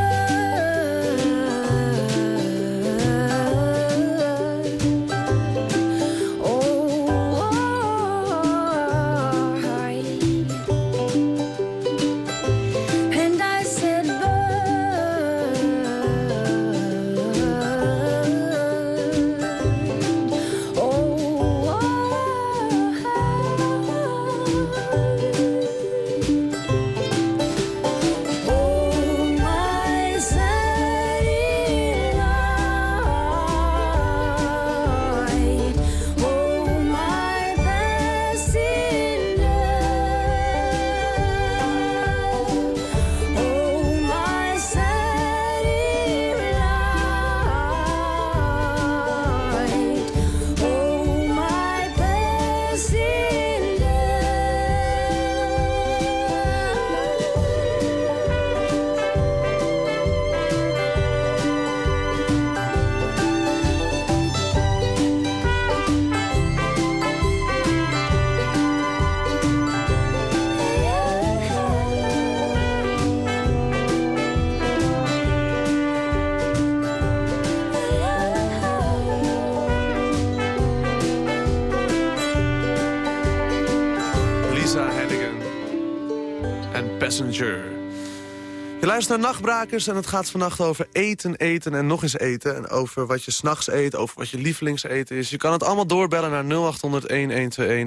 luistert naar Nachtbrakers en het gaat vannacht over eten, eten en nog eens eten. En over wat je s'nachts eet, over wat je lievelingseten is. Je kan het allemaal doorbellen naar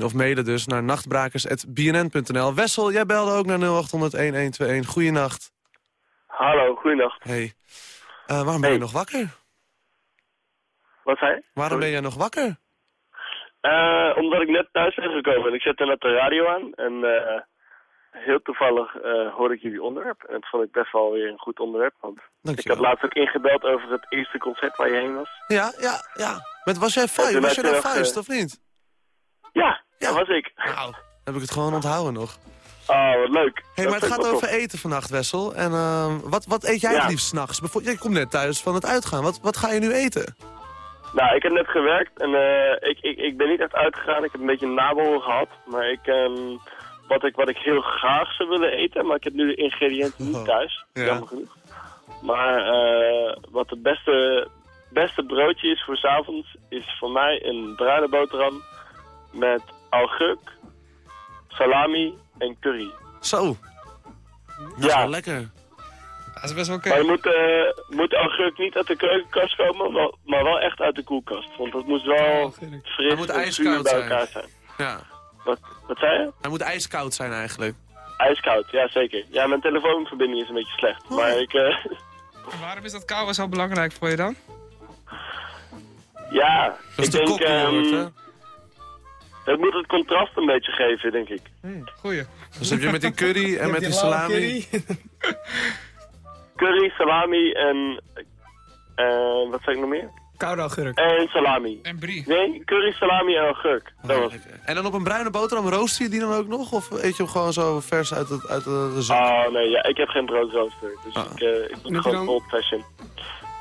0800-1121 of mailen dus naar nachtbrakers.bnn.nl. Wessel, jij belde ook naar 0800-1121. Goeienacht. Hallo, goeienacht. Hey. Eh, waarom ben je nog wakker? Wat zei je? Waarom ben jij nog wakker? Eh, omdat ik net thuis ben gekomen en ik zette net de radio aan. En eh, heel toevallig eh, hoorde ik jullie onderwerp. En dat vond ik best wel weer een goed onderwerp. Want ik had laatst ook ingebeld over het eerste concert waar je heen was. Ja, ja, ja. Met, was jij vuist, was je nog, vuist, eh, of niet? Ja, dat was ik. Nou, heb ik het gewoon onthouden nog. Oh, wat leuk. Hey, Dat maar het gaat over eten vannacht, Wessel. En ehm, wat, wat eet jij Ja. het liefst s'nachts? Bijvoorbeeld, jij komt net thuis van het uitgaan. Wat, wat ga je nu eten? Nou, ik heb net gewerkt en eh, ik, ik, ik ben niet echt uitgegaan. Ik heb een beetje een nabel gehad. Maar ik, ehm, wat, ik, wat ik heel graag zou willen eten, maar ik heb nu de ingrediënten niet thuis. Ja. Jammer genoeg. Maar eh, wat het beste, beste broodje is voor 's avonds, is voor mij een bruine boterham met augurk, salami en curry. Zo. Dat is wel lekker. Dat is best wel oké. Maar je moet, eh, moet augurk niet uit de keukenkast komen, maar, maar wel echt uit de koelkast. Want het moet wel fris en zuur bij zijn. elkaar zijn. Ja. Wat, wat zei je? Hij moet ijskoud zijn eigenlijk. Ijskoud, ja zeker. Ja, mijn telefoonverbinding is een beetje slecht. Maar ik, eh, Waarom is dat koude zo belangrijk voor je dan? ja, Dat is ik de denk, ehm, het moet het contrast een beetje geven, denk ik. Goeie. Dus heb je met die curry en met die salami... Curry, salami en, eh, wat zei ik nog meer? Koude augurk. En salami. En brie. Nee, curry, salami en augurk. Dat was het. En dan op een bruine boterham roost je die dan ook nog? Of eet je hem gewoon zo vers uit, het, uit de, zak? Oh nee, ja, ik heb geen broodrooster. Dus Ah. ik, eh, ik doe gewoon dan- old fashion.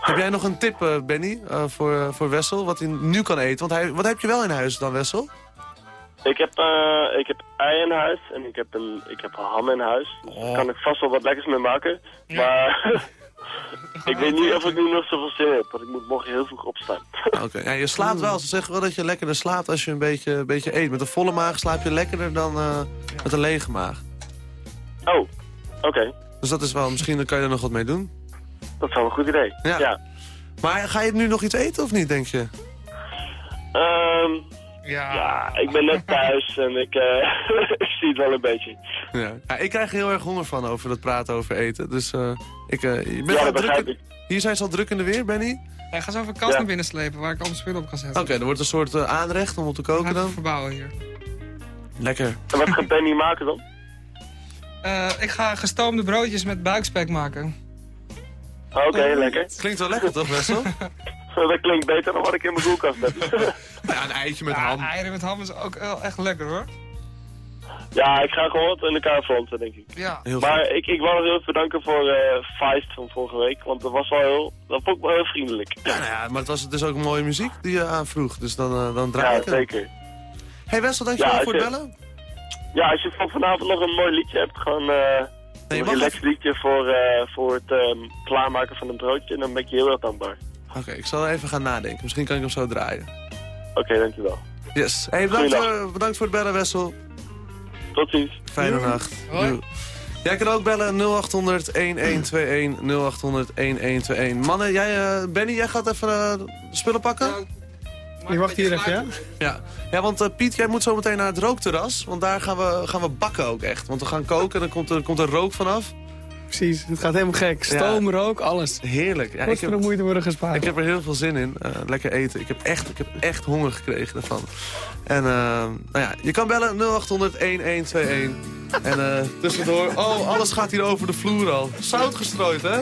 Heb jij nog een tip, eh, Benny, eh, voor, voor Wessel, wat hij nu kan eten? Want hij, wat heb je wel in huis dan, Wessel? Ik heb, eh, ik heb ei in huis en ik heb, een, ik heb ham in huis. Dus Oh. daar kan ik vast wel wat lekkers mee maken. Maar ik weet niet of ik nu nog zoveel zin heb, want ik moet morgen heel vroeg opstaan. Oké, ja, je slaapt wel. Ze zeggen wel dat je lekkerder slaapt als je een beetje, een beetje eet. Met een volle maag slaap je lekkerder dan eh, met een lege maag. Oh, oké. Dus dat is wel, misschien dan kan je er nog wat mee doen. Dat is wel een goed idee. Ja. ja. Maar ga je nu nog iets eten of niet, denk je? Ehm, ja. ik ben net thuis en ik, eh, ik zie het wel een beetje. Ja. ja. Ik krijg er heel erg honger van over dat praten over eten. Dus eh, ik, eh, je bent Ja, druk in- Hier zijn ze al druk in de weer, Benny? Hij gaat zo even een kast Ja. naar binnen slepen waar ik al mijn spullen op ga zetten. Oké, er wordt een soort aanrecht om op te koken dan. verbouwen hier. Lekker. En wat gaat Benny maken dan? Eh, ik ga gestoomde broodjes met buikspek maken. Oké, lekker. Klinkt wel lekker toch, Wessel? dat klinkt beter dan wat ik in mijn koelkast heb. ja, een eitje met Ja, ham. eieren met ham is ook wel echt lekker hoor. ja, ik ga gewoon wat in elkaar fronten, denk ik. Ja. Heel maar ik, ik wil nog heel even bedanken voor eh Feist van vorige week, want dat was wel heel, dat vond ik wel heel vriendelijk. Ja, nou ja, maar het was dus ook mooie muziek die je aanvroeg. Dus dan, eh, dan draai Ja, ik hem. zeker. Hey Wessel, dankjewel Ja, voor het bellen. Ja, als je voor vanavond nog een mooi liedje hebt, gewoon eh Nee, een relaxed liedje voor, eh, voor het ehm, klaarmaken van een broodje, dan ben ik je heel erg dankbaar. Oké, ik zal even gaan nadenken. Misschien kan ik hem zo draaien. Oké, dankjewel. Yes. Hey, bedankt, voor, bedankt voor het bellen, Wessel. Tot ziens. Fijne nacht. Doei. Jij kan ook bellen 0800 1121 0800 1121. Mannen, jij, eh, Benny, jij gaat even eh, spullen pakken? Je wacht hier even, ja? Ja, ja want eh, Piet, jij moet zo meteen naar het rookterras. Want daar gaan we, gaan we bakken ook echt. Want we gaan koken en dan komt er, komt er rook vanaf. Precies, het gaat helemaal gek. Stoom, rook, alles. Heerlijk. Ja, ik heb- er moeite worden gespaard. Ik heb er heel veel zin in. Eh, lekker eten. Ik heb echt, ik heb echt honger gekregen daarvan. En eh, nou ja, je kan bellen 0800 1121. En eh, tussendoor, oh, alles gaat hier over de vloer al. Zout gestrooid, hè?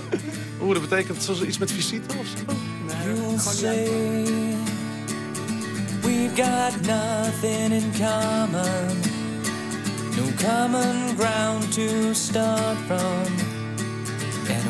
Oeh, dat betekent zo iets met visite of zo. We've got nothing in common, no common ground to start from,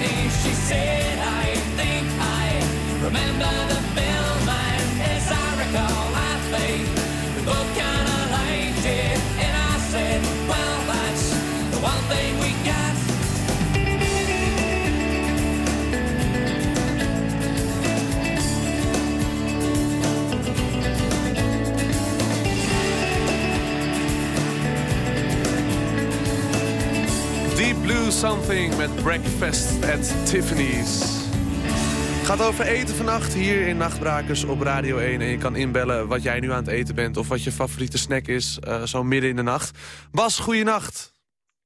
She said, I think I remember Something met Breakfast at Tiffany's. Het gaat over eten vannacht hier in Nachtbrakers op Radio 1. En je kan inbellen wat jij nu aan het eten bent of wat je favoriete snack is, eh, zo midden in de nacht. Bas, goeienacht.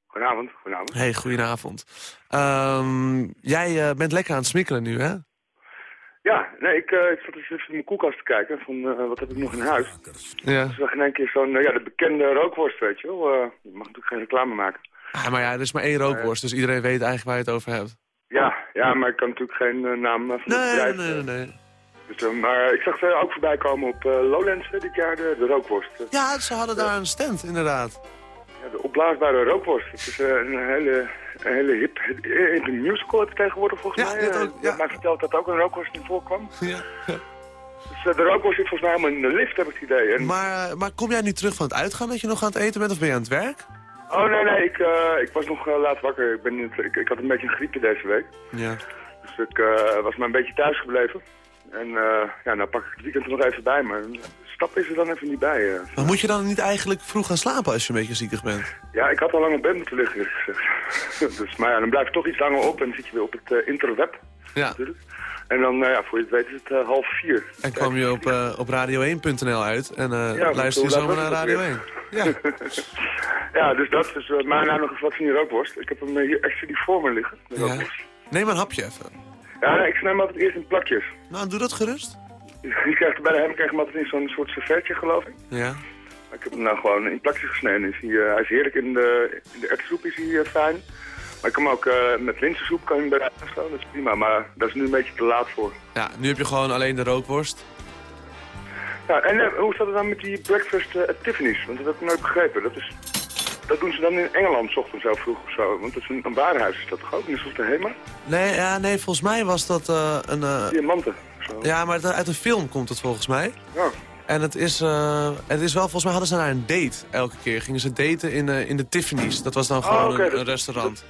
Goedenavond, goedenavond. Hey, goedenavond. Ehm, jij eh, bent lekker aan het smikkelen nu, hè? Ja, nee, ik, eh, ik zat eens even in mijn koelkast te kijken van wat heb ik nog in huis. Ja. Dus zag in één keer zo'n, ja, de bekende rookworst, weet je wel. Je mag natuurlijk geen reclame maken. Ah, maar ja, er is maar één rookworst, dus iedereen weet eigenlijk waar je het over hebt. Ja, ja, maar ik kan natuurlijk geen eh, naam eh, van het Nee, bedrijf. nee, nee, nee. Dus, eh, maar ik zag ze ook voorbij komen op eh, Lowlands eh, dit jaar, de, de rookworst. Eh, Ja, ze hadden daar een stand, inderdaad. ja, de opblaasbare rookworst. Het is eh, een hele, een hele hip, hip musical heb tegenwoordig volgens Ja, mij. dit Eh, ook, hebt mij verteld dat ook een rookworst in voorkwam. Ja. Dus eh, de rookworst zit volgens mij helemaal in de lift, heb ik het idee. En... Maar, eh, maar kom jij nu terug van het uitgaan dat je nog aan het eten bent of ben je aan het werk? Oh nee, nee, ik, eh, ik was nog eh, laat wakker. Ik, ben ik, ik had een beetje een griepje deze week. Ja. Dus ik eh, was maar een beetje thuis gebleven. En ja, nou pak ik het weekend er nog even bij, maar stap is er dan even niet bij. Maar moet je dan niet eigenlijk vroeg gaan slapen als je een beetje ziekig bent? Ja, ik had al lang op bed moeten liggen, gezegd. dus, maar ja, dan blijf je toch iets langer op en dan zit je weer op het interweb. Ja. Natuurlijk. En dan, eh, ja, voor je het weet is het eh, half vier. En kwam je op, eh, op radio1.nl uit en Ja, luister je zomaar naar Radio ook 1. Ja. ja, dus dat. Dus, eh, maar nou nog eens wat van die rookworst. Ik heb hem hier extra die voor me liggen. Ja. Neem maar een hapje even. Ja, nee, ik snij hem altijd eerst in plakjes. Nou, doe dat gerust. Je krijgt bij de hem krijg je hem altijd in zo'n soort servetje, geloof ik. Ja. Ik heb hem nou gewoon in plakjes gesneden. Is hij, hij is heerlijk in de, in de is hij fijn. Maar ik kan hem ook eh, met linzensoep kan je hem slaan, dat is prima. Maar daar is nu een beetje te laat voor. Ja, nu heb je gewoon alleen de rookworst. Ja, en eh, hoe staat het dan met die breakfast eh, at Tiffany's? Want dat heb ik nooit begrepen. Dat, is, dat doen ze dan in Engeland, 's ochtends zo vroeg of zo. Want dat is een, een warenhuis, is dat toch ook? Net zoals de HEMA? Nee, ja, nee, volgens mij was dat een... Diamanten. Zo. ja, maar uit een film komt het volgens mij. Ja. En het is, het is wel, volgens mij hadden ze naar een date elke keer. Gingen ze daten in, in de Tiffany's. Dat was dan Oh, gewoon een, dat- een restaurant.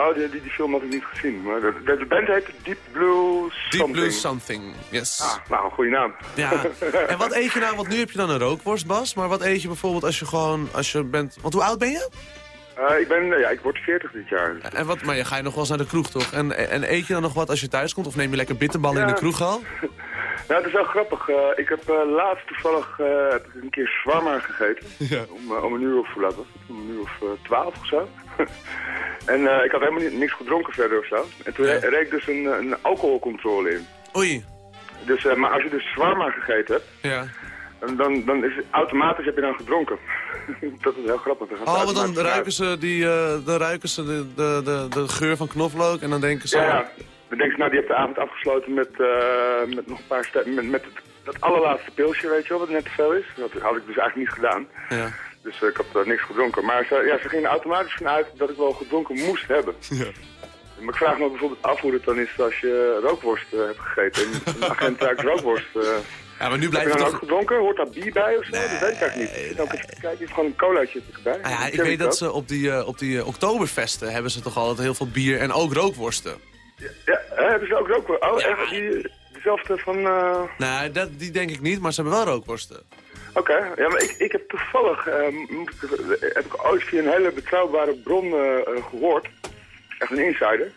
Oh, die, die, film had ik niet gezien. Maar de, de, band heet Deep Blue Deep Something. Blue Something, yes. Ah, nou, een goede naam. Ja, en wat eet je nou? Want nu heb je dan een rookworst, Bas. Maar wat eet je bijvoorbeeld als je gewoon, als je bent... Want hoe oud ben je? Eh, ik ben, eh, ja, ik word 40 dit jaar. dus- En wat, maar je ga je nog wel eens naar de kroeg, toch? En, en eet je dan nog wat als je thuis komt? Of neem je lekker bitterballen in de kroeg al? Nou, het is wel grappig. Eh, ik heb eh, laatst toevallig eh, heb ik een keer zwarma gegeten. Ja. Om, eh, om een uur of, laat was het? Om een uur of eh, twaalf of zo. en eh, ik had helemaal niet, niks gedronken verder of zo. En toen Ja. re- reed ik dus een, een alcoholcontrole in. Oei. Dus, eh, maar als je dus zwarma gegeten hebt, Ja. Dan, dan, dan is het automatisch heb je dan gedronken. dat is heel grappig. Dan Oh, want dan ruiken ze, die, eh, dan ruiken ze de, de, de, de geur van knoflook en dan denken ze... Ja, ja. Dan denk je, nou, die heeft de avond afgesloten met, eh, met nog een paar stemmen. Met, met het, dat allerlaatste pilsje, weet je wel, wat net te veel is. Dat had ik dus eigenlijk niet gedaan. Ja. Dus eh, ik heb uh, niks gedronken. Maar ze, ja, ze gingen automatisch vanuit dat ik wel gedronken moest hebben. Ja. Maar ik vraag me bijvoorbeeld af hoe het dan is als je rookworst hebt gegeten. En een agent ruikt rookworst. Ja, maar nu Heb blijf je je dan toch... ook gedronken? Hoort daar bier bij of zo? dat weet ik eigenlijk niet. Kijken, het is gewoon een colaatje erbij. Ah ja, ik weet dat ze op die, eh, op die eh, oktoberfesten hebben ze toch altijd heel veel bier en ook rookworsten. Ja, hè, hebben ze ook rook? Oh, echt? Die, dezelfde van... eh, Nou, dat, die denk ik niet, maar ze hebben wel rookworsten. Oké, ja, maar ik, ik heb toevallig, heb ik ooit via een hele betrouwbare bron eh, eh, gehoord, echt een insider,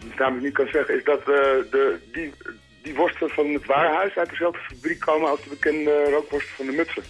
die ik namelijk niet kan zeggen, is dat de, die, die worsten van het warenhuis uit dezelfde fabriek komen als de bekende rookworsten van de mutsen.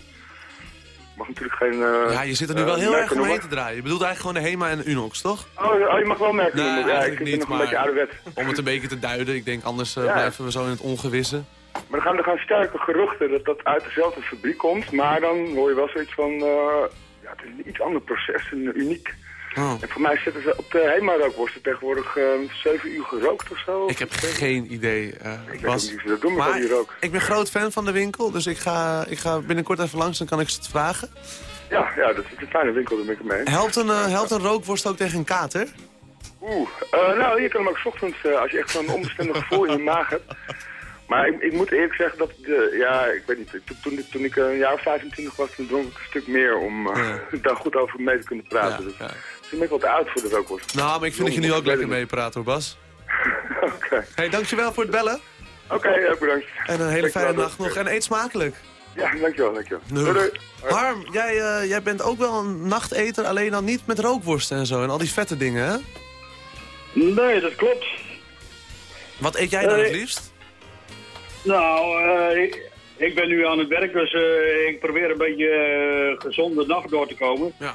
Mag natuurlijk geen... eh, ja, je zit er nu eh, wel heel erg omheen te draaien. Je bedoelt eigenlijk gewoon de HEMA en de Unox, toch? Oh, oh, je mag wel merken Nee. Ja, ik vind niet, nog een beetje maar ouderwet. om het een beetje te duiden. Ik denk, anders eh, Ja. blijven we zo in het ongewisse. Maar er gaan, er gaan sterke geruchten dat dat uit dezelfde fabriek komt. Maar dan hoor je wel zoiets van... eh, ja, het is een iets ander proces, een uniek. Oh. En voor mij zitten ze op de Hema-rookworsten tegenwoordig eh, zeven uur gerookt of zo. Ik heb geen idee, eh, weet niet ze dat doen Maar die rook. ik ben groot fan van de winkel, dus ik ga, ik ga binnenkort even langs en kan ik ze het vragen. Ja, ja, dat is een fijne winkel, daar ben ik mee. Helpt een, eh, helpt een rookworst ook tegen een kater? Oeh, eh, nou, je kan hem ook 's ochtends, eh, als je echt zo'n onbestendig gevoel in je maag hebt. Maar ik, ik moet eerlijk zeggen dat, de, ja, ik weet niet, toen, toen, toen ik een jaar of 25 was, toen dronk ik een stuk meer om eh, daar goed over mee te kunnen praten. dus toen ben ik oud voor de rookworst. Nou, maar ik vind dat je nu ook lekker mee praat hoor, Bas. Oké. Hey, dankjewel voor het bellen. Oké, ja, bedankt. En een hele Dankjewel, fijne nacht nog. En eet smakelijk. Ja, dankjewel, dankjewel. Doei. Doei. Harm, jij, eh, jij bent ook wel een nachteter, alleen dan niet met rookworsten en zo. En al die vette dingen, hè? Nee, dat klopt. Wat eet jij dan Eh, het liefst? Nou, eh, ik, ik ben nu aan het werk, dus eh, ik probeer een beetje eh, gezonde nacht door te komen. Ja.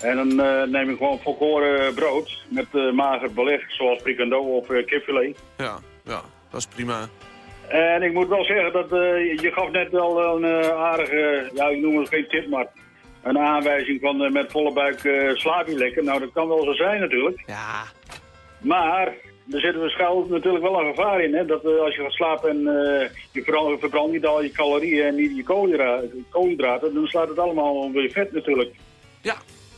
En dan eh, neem ik gewoon volkoren brood met eh, mager beleg, zoals frikando of eh, kipfilet. Ja, ja, dat is prima. En ik moet wel zeggen dat eh, je gaf net wel een eh, aardige, ja ik noem het geen tip, maar een aanwijzing van met volle buik eh slaap je lekker. Nou, dat kan wel zo zijn natuurlijk. Ja. Maar er zit verschil natuurlijk wel een gevaar in, hè. Dat eh, als je gaat slapen en eh, je verbrandt, verbrandt niet al je calorieën en niet je koolhydraten, koolhydraten, dan slaat het allemaal je vet natuurlijk. Ja,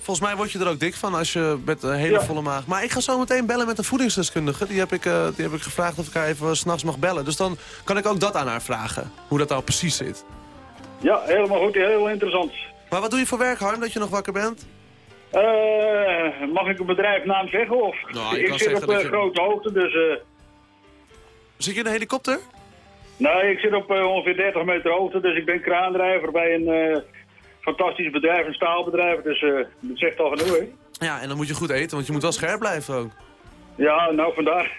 volgens mij word je er ook dik van als je met een hele Ja. volle maag... Maar ik ga zo meteen bellen met een voedingsdeskundige. Die heb ik, eh, die heb ik gevraagd of ik haar even s'nachts mag bellen. Dus dan kan ik ook dat aan haar vragen. Hoe dat nou precies zit. Ja, helemaal goed, heel interessant. Maar wat doe je voor werk, Harm, dat je nog wakker bent? Eh, mag ik een bedrijfnaam zeggen? Of? Nou, ik zit op eh, je- grote hoogte, dus... Zit je in een helikopter? Nee, ik zit op ongeveer 30 meter hoogte, dus ik ben kraandrijver bij een fantastisch bedrijf, een staalbedrijf. Dus eh, dat zegt al genoeg, hè? Ja, en dan moet je goed eten, want je moet wel scherp blijven ook. Ja, nou vandaag.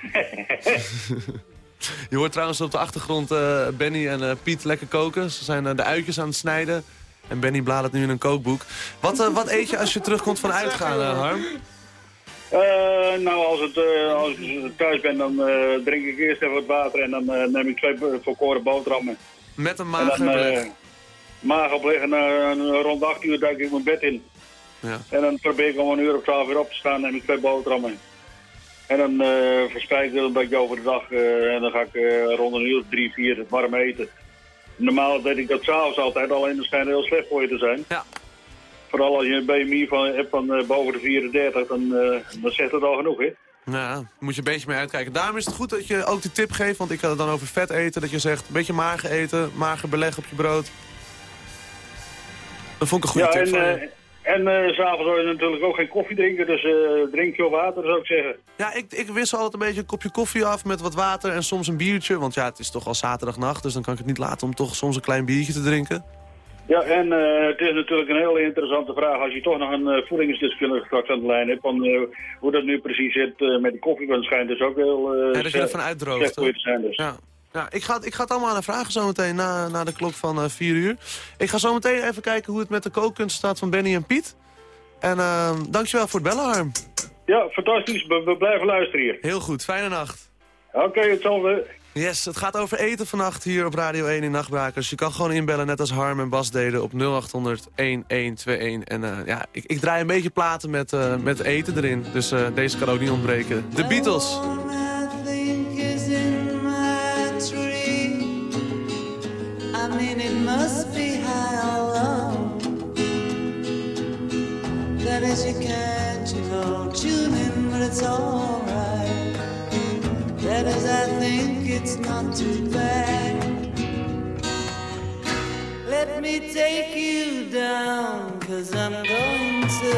Je hoort trouwens op de achtergrond eh, Benny en eh, Piet lekker koken. Ze zijn de uitjes aan het snijden. En Benny bladert nu in een kookboek. Wat, wat eet je als je terugkomt van uitgaan, eh, Harm? Eh, nou, als, het, eh, als ik thuis ben, dan eh, drink ik eerst even wat water en dan neem ik twee volkoren boterhammen. Met een En mager. Maag opleggen en rond 8 uur duik ik mijn bed in. Ja. En dan probeer ik om een uur of 12 uur op te staan en ik twee boterhammen. En dan eh verspreid ik dat een beetje over de dag eh, en dan ga ik eh, rond een uur of drie, vier het warm eten. Normaal deed ik dat s'avonds altijd, alleen dat schijnt heel slecht voor je te zijn. Ja. Vooral als je een BMI van, hebt van boven de 34, dan, dan zegt het al genoeg, hè? Nou, daar moet je een beetje mee uitkijken. Daarom is het goed dat je ook de tip geeft, want ik had het dan over vet eten. Dat je zegt, een beetje mager eten, mager beleg op je brood. Dat vond ik een goede ja, tip en, van je. eh, en eh, s'avonds wil je natuurlijk ook geen koffie drinken, dus eh, drink veel water, zou ik zeggen. Ja, ik, ik wissel altijd een beetje een kopje koffie af met wat water en soms een biertje. Want ja, het is toch al zaterdagnacht, dus dan kan ik het niet laten om toch soms een klein biertje te drinken. Ja, en het is natuurlijk een heel interessante vraag als je toch nog een uh, voedingsdeskundige straks aan de lijn hebt, van hoe dat nu precies zit met die koffie, want het schijnt dus ook heel eh, Ja, dat je slecht- ervan uitdroogt, je zijn dus. Ja. Ja, ik ga, het- ik ga het allemaal aan de vragen zometeen na, na de klok van eh 4 uur. Ik ga zo meteen even kijken hoe het met de kookkunst staat van Benny en Piet. En eh, dankjewel voor het bellen, Harm. Ja, fantastisch. We, we blijven luisteren hier. Heel goed, fijne nacht. Oké, hetzelfde. Yes, het gaat over eten vannacht hier op Radio 1 in Nachtbrakers. Je kan gewoon inbellen, net als Harm en Bas deden, op 0800 1121. En eh, ja, ik, ik draai een beetje platen met, eh, met eten erin. Dus eh, deze kan ook niet ontbreken. De Beatles. Must be high or low. That is, you can't, you know, tune in, but it's alright. That is, I think it's not too bad. Let me take you down, cause I'm going to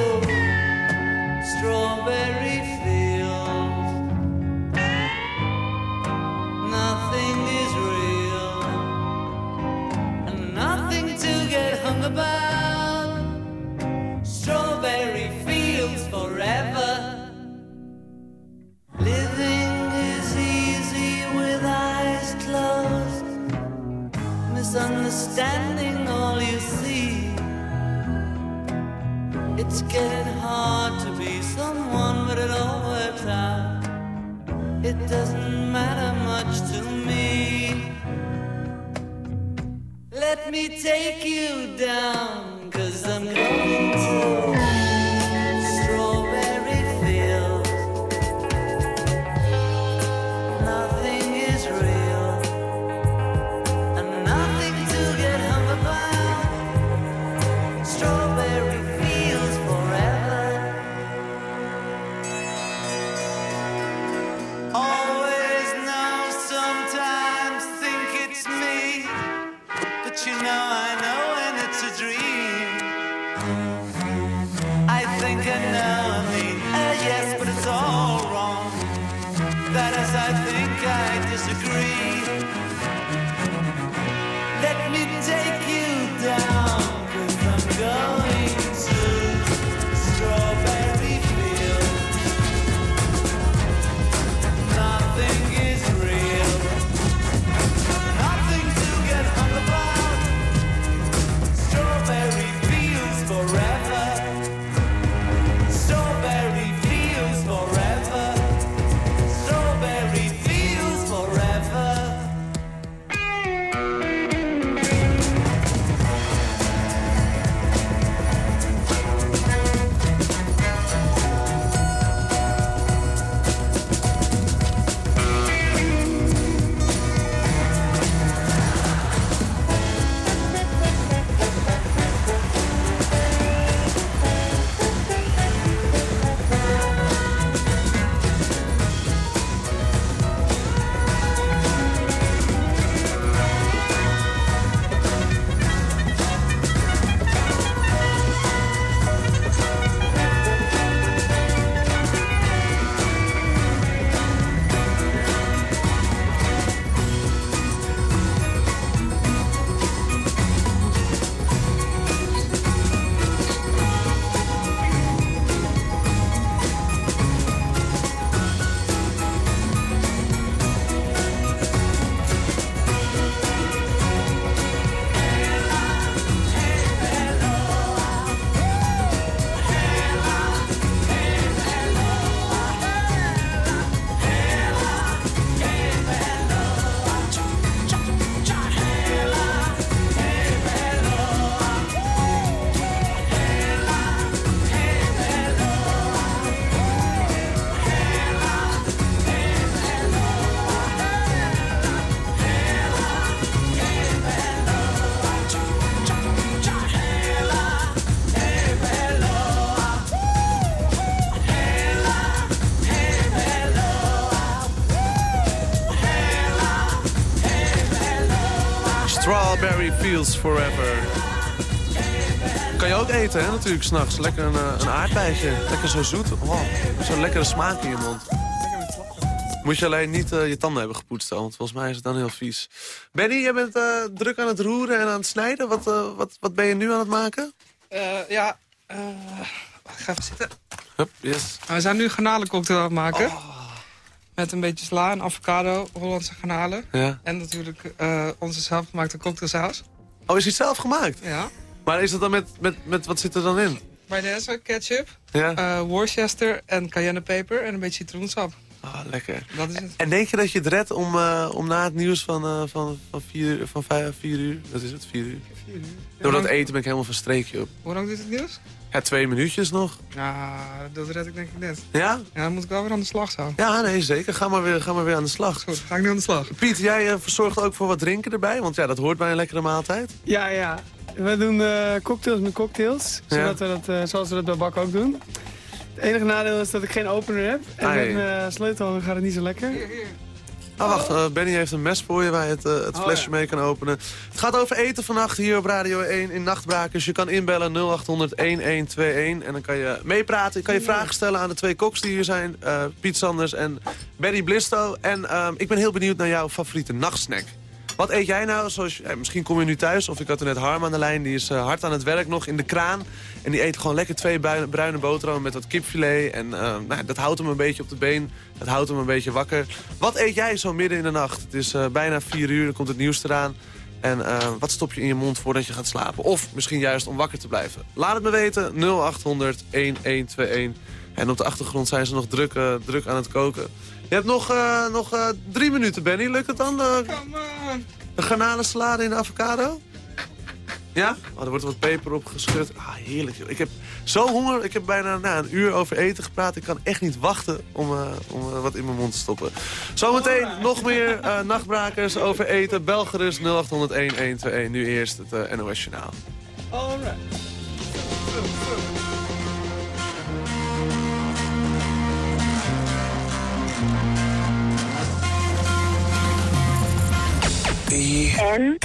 Strawberry Fields. Nothing about. Strawberry Fields forever. Living is easy with eyes closed misunderstanding all you see. It's getting hard to be someone, but it all works out. It doesn't matter much me take you down, Forever. Kan je ook eten, hè, natuurlijk, s'nachts. Lekker een, eh, een aardbeidje. Lekker zo zoet. Oh, Zo'n lekkere smaak in je mond. Moet je alleen niet eh, je tanden hebben gepoetst, dan, want volgens mij is het dan heel vies. Benny, je bent eh, druk aan het roeren en aan het snijden. Wat, wat, wat ben je nu aan het maken? Ja, ik ga even zitten. Hup, yes. Nou, we zijn nu garnalencocktail aan het maken. Met een beetje sla en avocado, Hollandse garnalen. Ja. En natuurlijk onze zelfgemaakte cocktailsaus. Oh, is die zelf gemaakt? Ja. Maar is dat dan met, met, met wat zit er dan in? Mayonaise, ketchup, Ja. eh, Worcester en cayennepeper en een beetje citroensap. Ah, lekker. Dat is het. En denk je dat je het redt om, eh, om na het nieuws van, eh, van, van, vier, uur- van vijf, vier uur, dat is het, vier uur. Door dat eten ben ik helemaal van streekje op. Hoe lang duurt het nieuws? Ja, twee minuutjes nog. Ja, dat red ik denk ik net. Ja? Ja, dan moet ik wel weer aan de slag zo. Ja, nee, zeker. Ga maar weer, ga maar weer aan de slag. Goed, ga ik nu aan de slag. Piet, jij eh, verzorgt ook voor wat drinken erbij? Want ja, dat hoort bij een lekkere maaltijd. Ja, ja. We doen eh, cocktails met cocktails. Ja. Zodat we dat, eh, zoals we dat bij Bak ook doen. Het enige nadeel is dat ik geen opener heb. En Ai. met mijn sleutel gaat het niet zo lekker. Ah, wacht, eh, Benny heeft een mes voor je waar je het, eh, het Oh, flesje ja. mee kan openen. Het gaat over eten vannacht hier op Radio 1 in Nachtbrakers. Je kan inbellen 0800-1121 en dan kan je meepraten. Je kan je vragen stellen aan de twee koks die hier zijn. eh, Piet Sanders en Benny Blisto. En ehm, ik ben heel benieuwd naar jouw favoriete nachtsnack. Wat eet jij nou? Eh, misschien kom je nu thuis, of ik had er net Harm aan de lijn. Die is eh, hard aan het werk nog in de kraan. En die eet gewoon lekker twee bruine, boterhammen met wat kipfilet. En eh, nou, dat houdt hem een beetje op de been. Dat houdt hem een beetje wakker. Wat eet jij zo midden in de nacht? Het is bijna vier uur, dan komt het nieuws eraan. En wat stop je in je mond voordat je gaat slapen? Of misschien juist om wakker te blijven. Laat het me weten, 0800 1121. En op de achtergrond zijn ze nog druk, druk aan het koken. Je hebt nog, eh, nog eh, drie minuten, Benny. Lukt het dan? Uh, een garnalensalade in de avocado? Ja? Oh, er wordt wat peper op geschud. Ah, heerlijk. Joh. Ik heb zo honger. Ik heb bijna na een uur over eten gepraat. Ik kan echt niet wachten om, eh, om eh, wat in mijn mond te stoppen. Zometeen nog meer eh, nachtbrakers over eten. Bel gerust 0800-1121. Nu eerst het eh, NOS Journaal. Alright. N.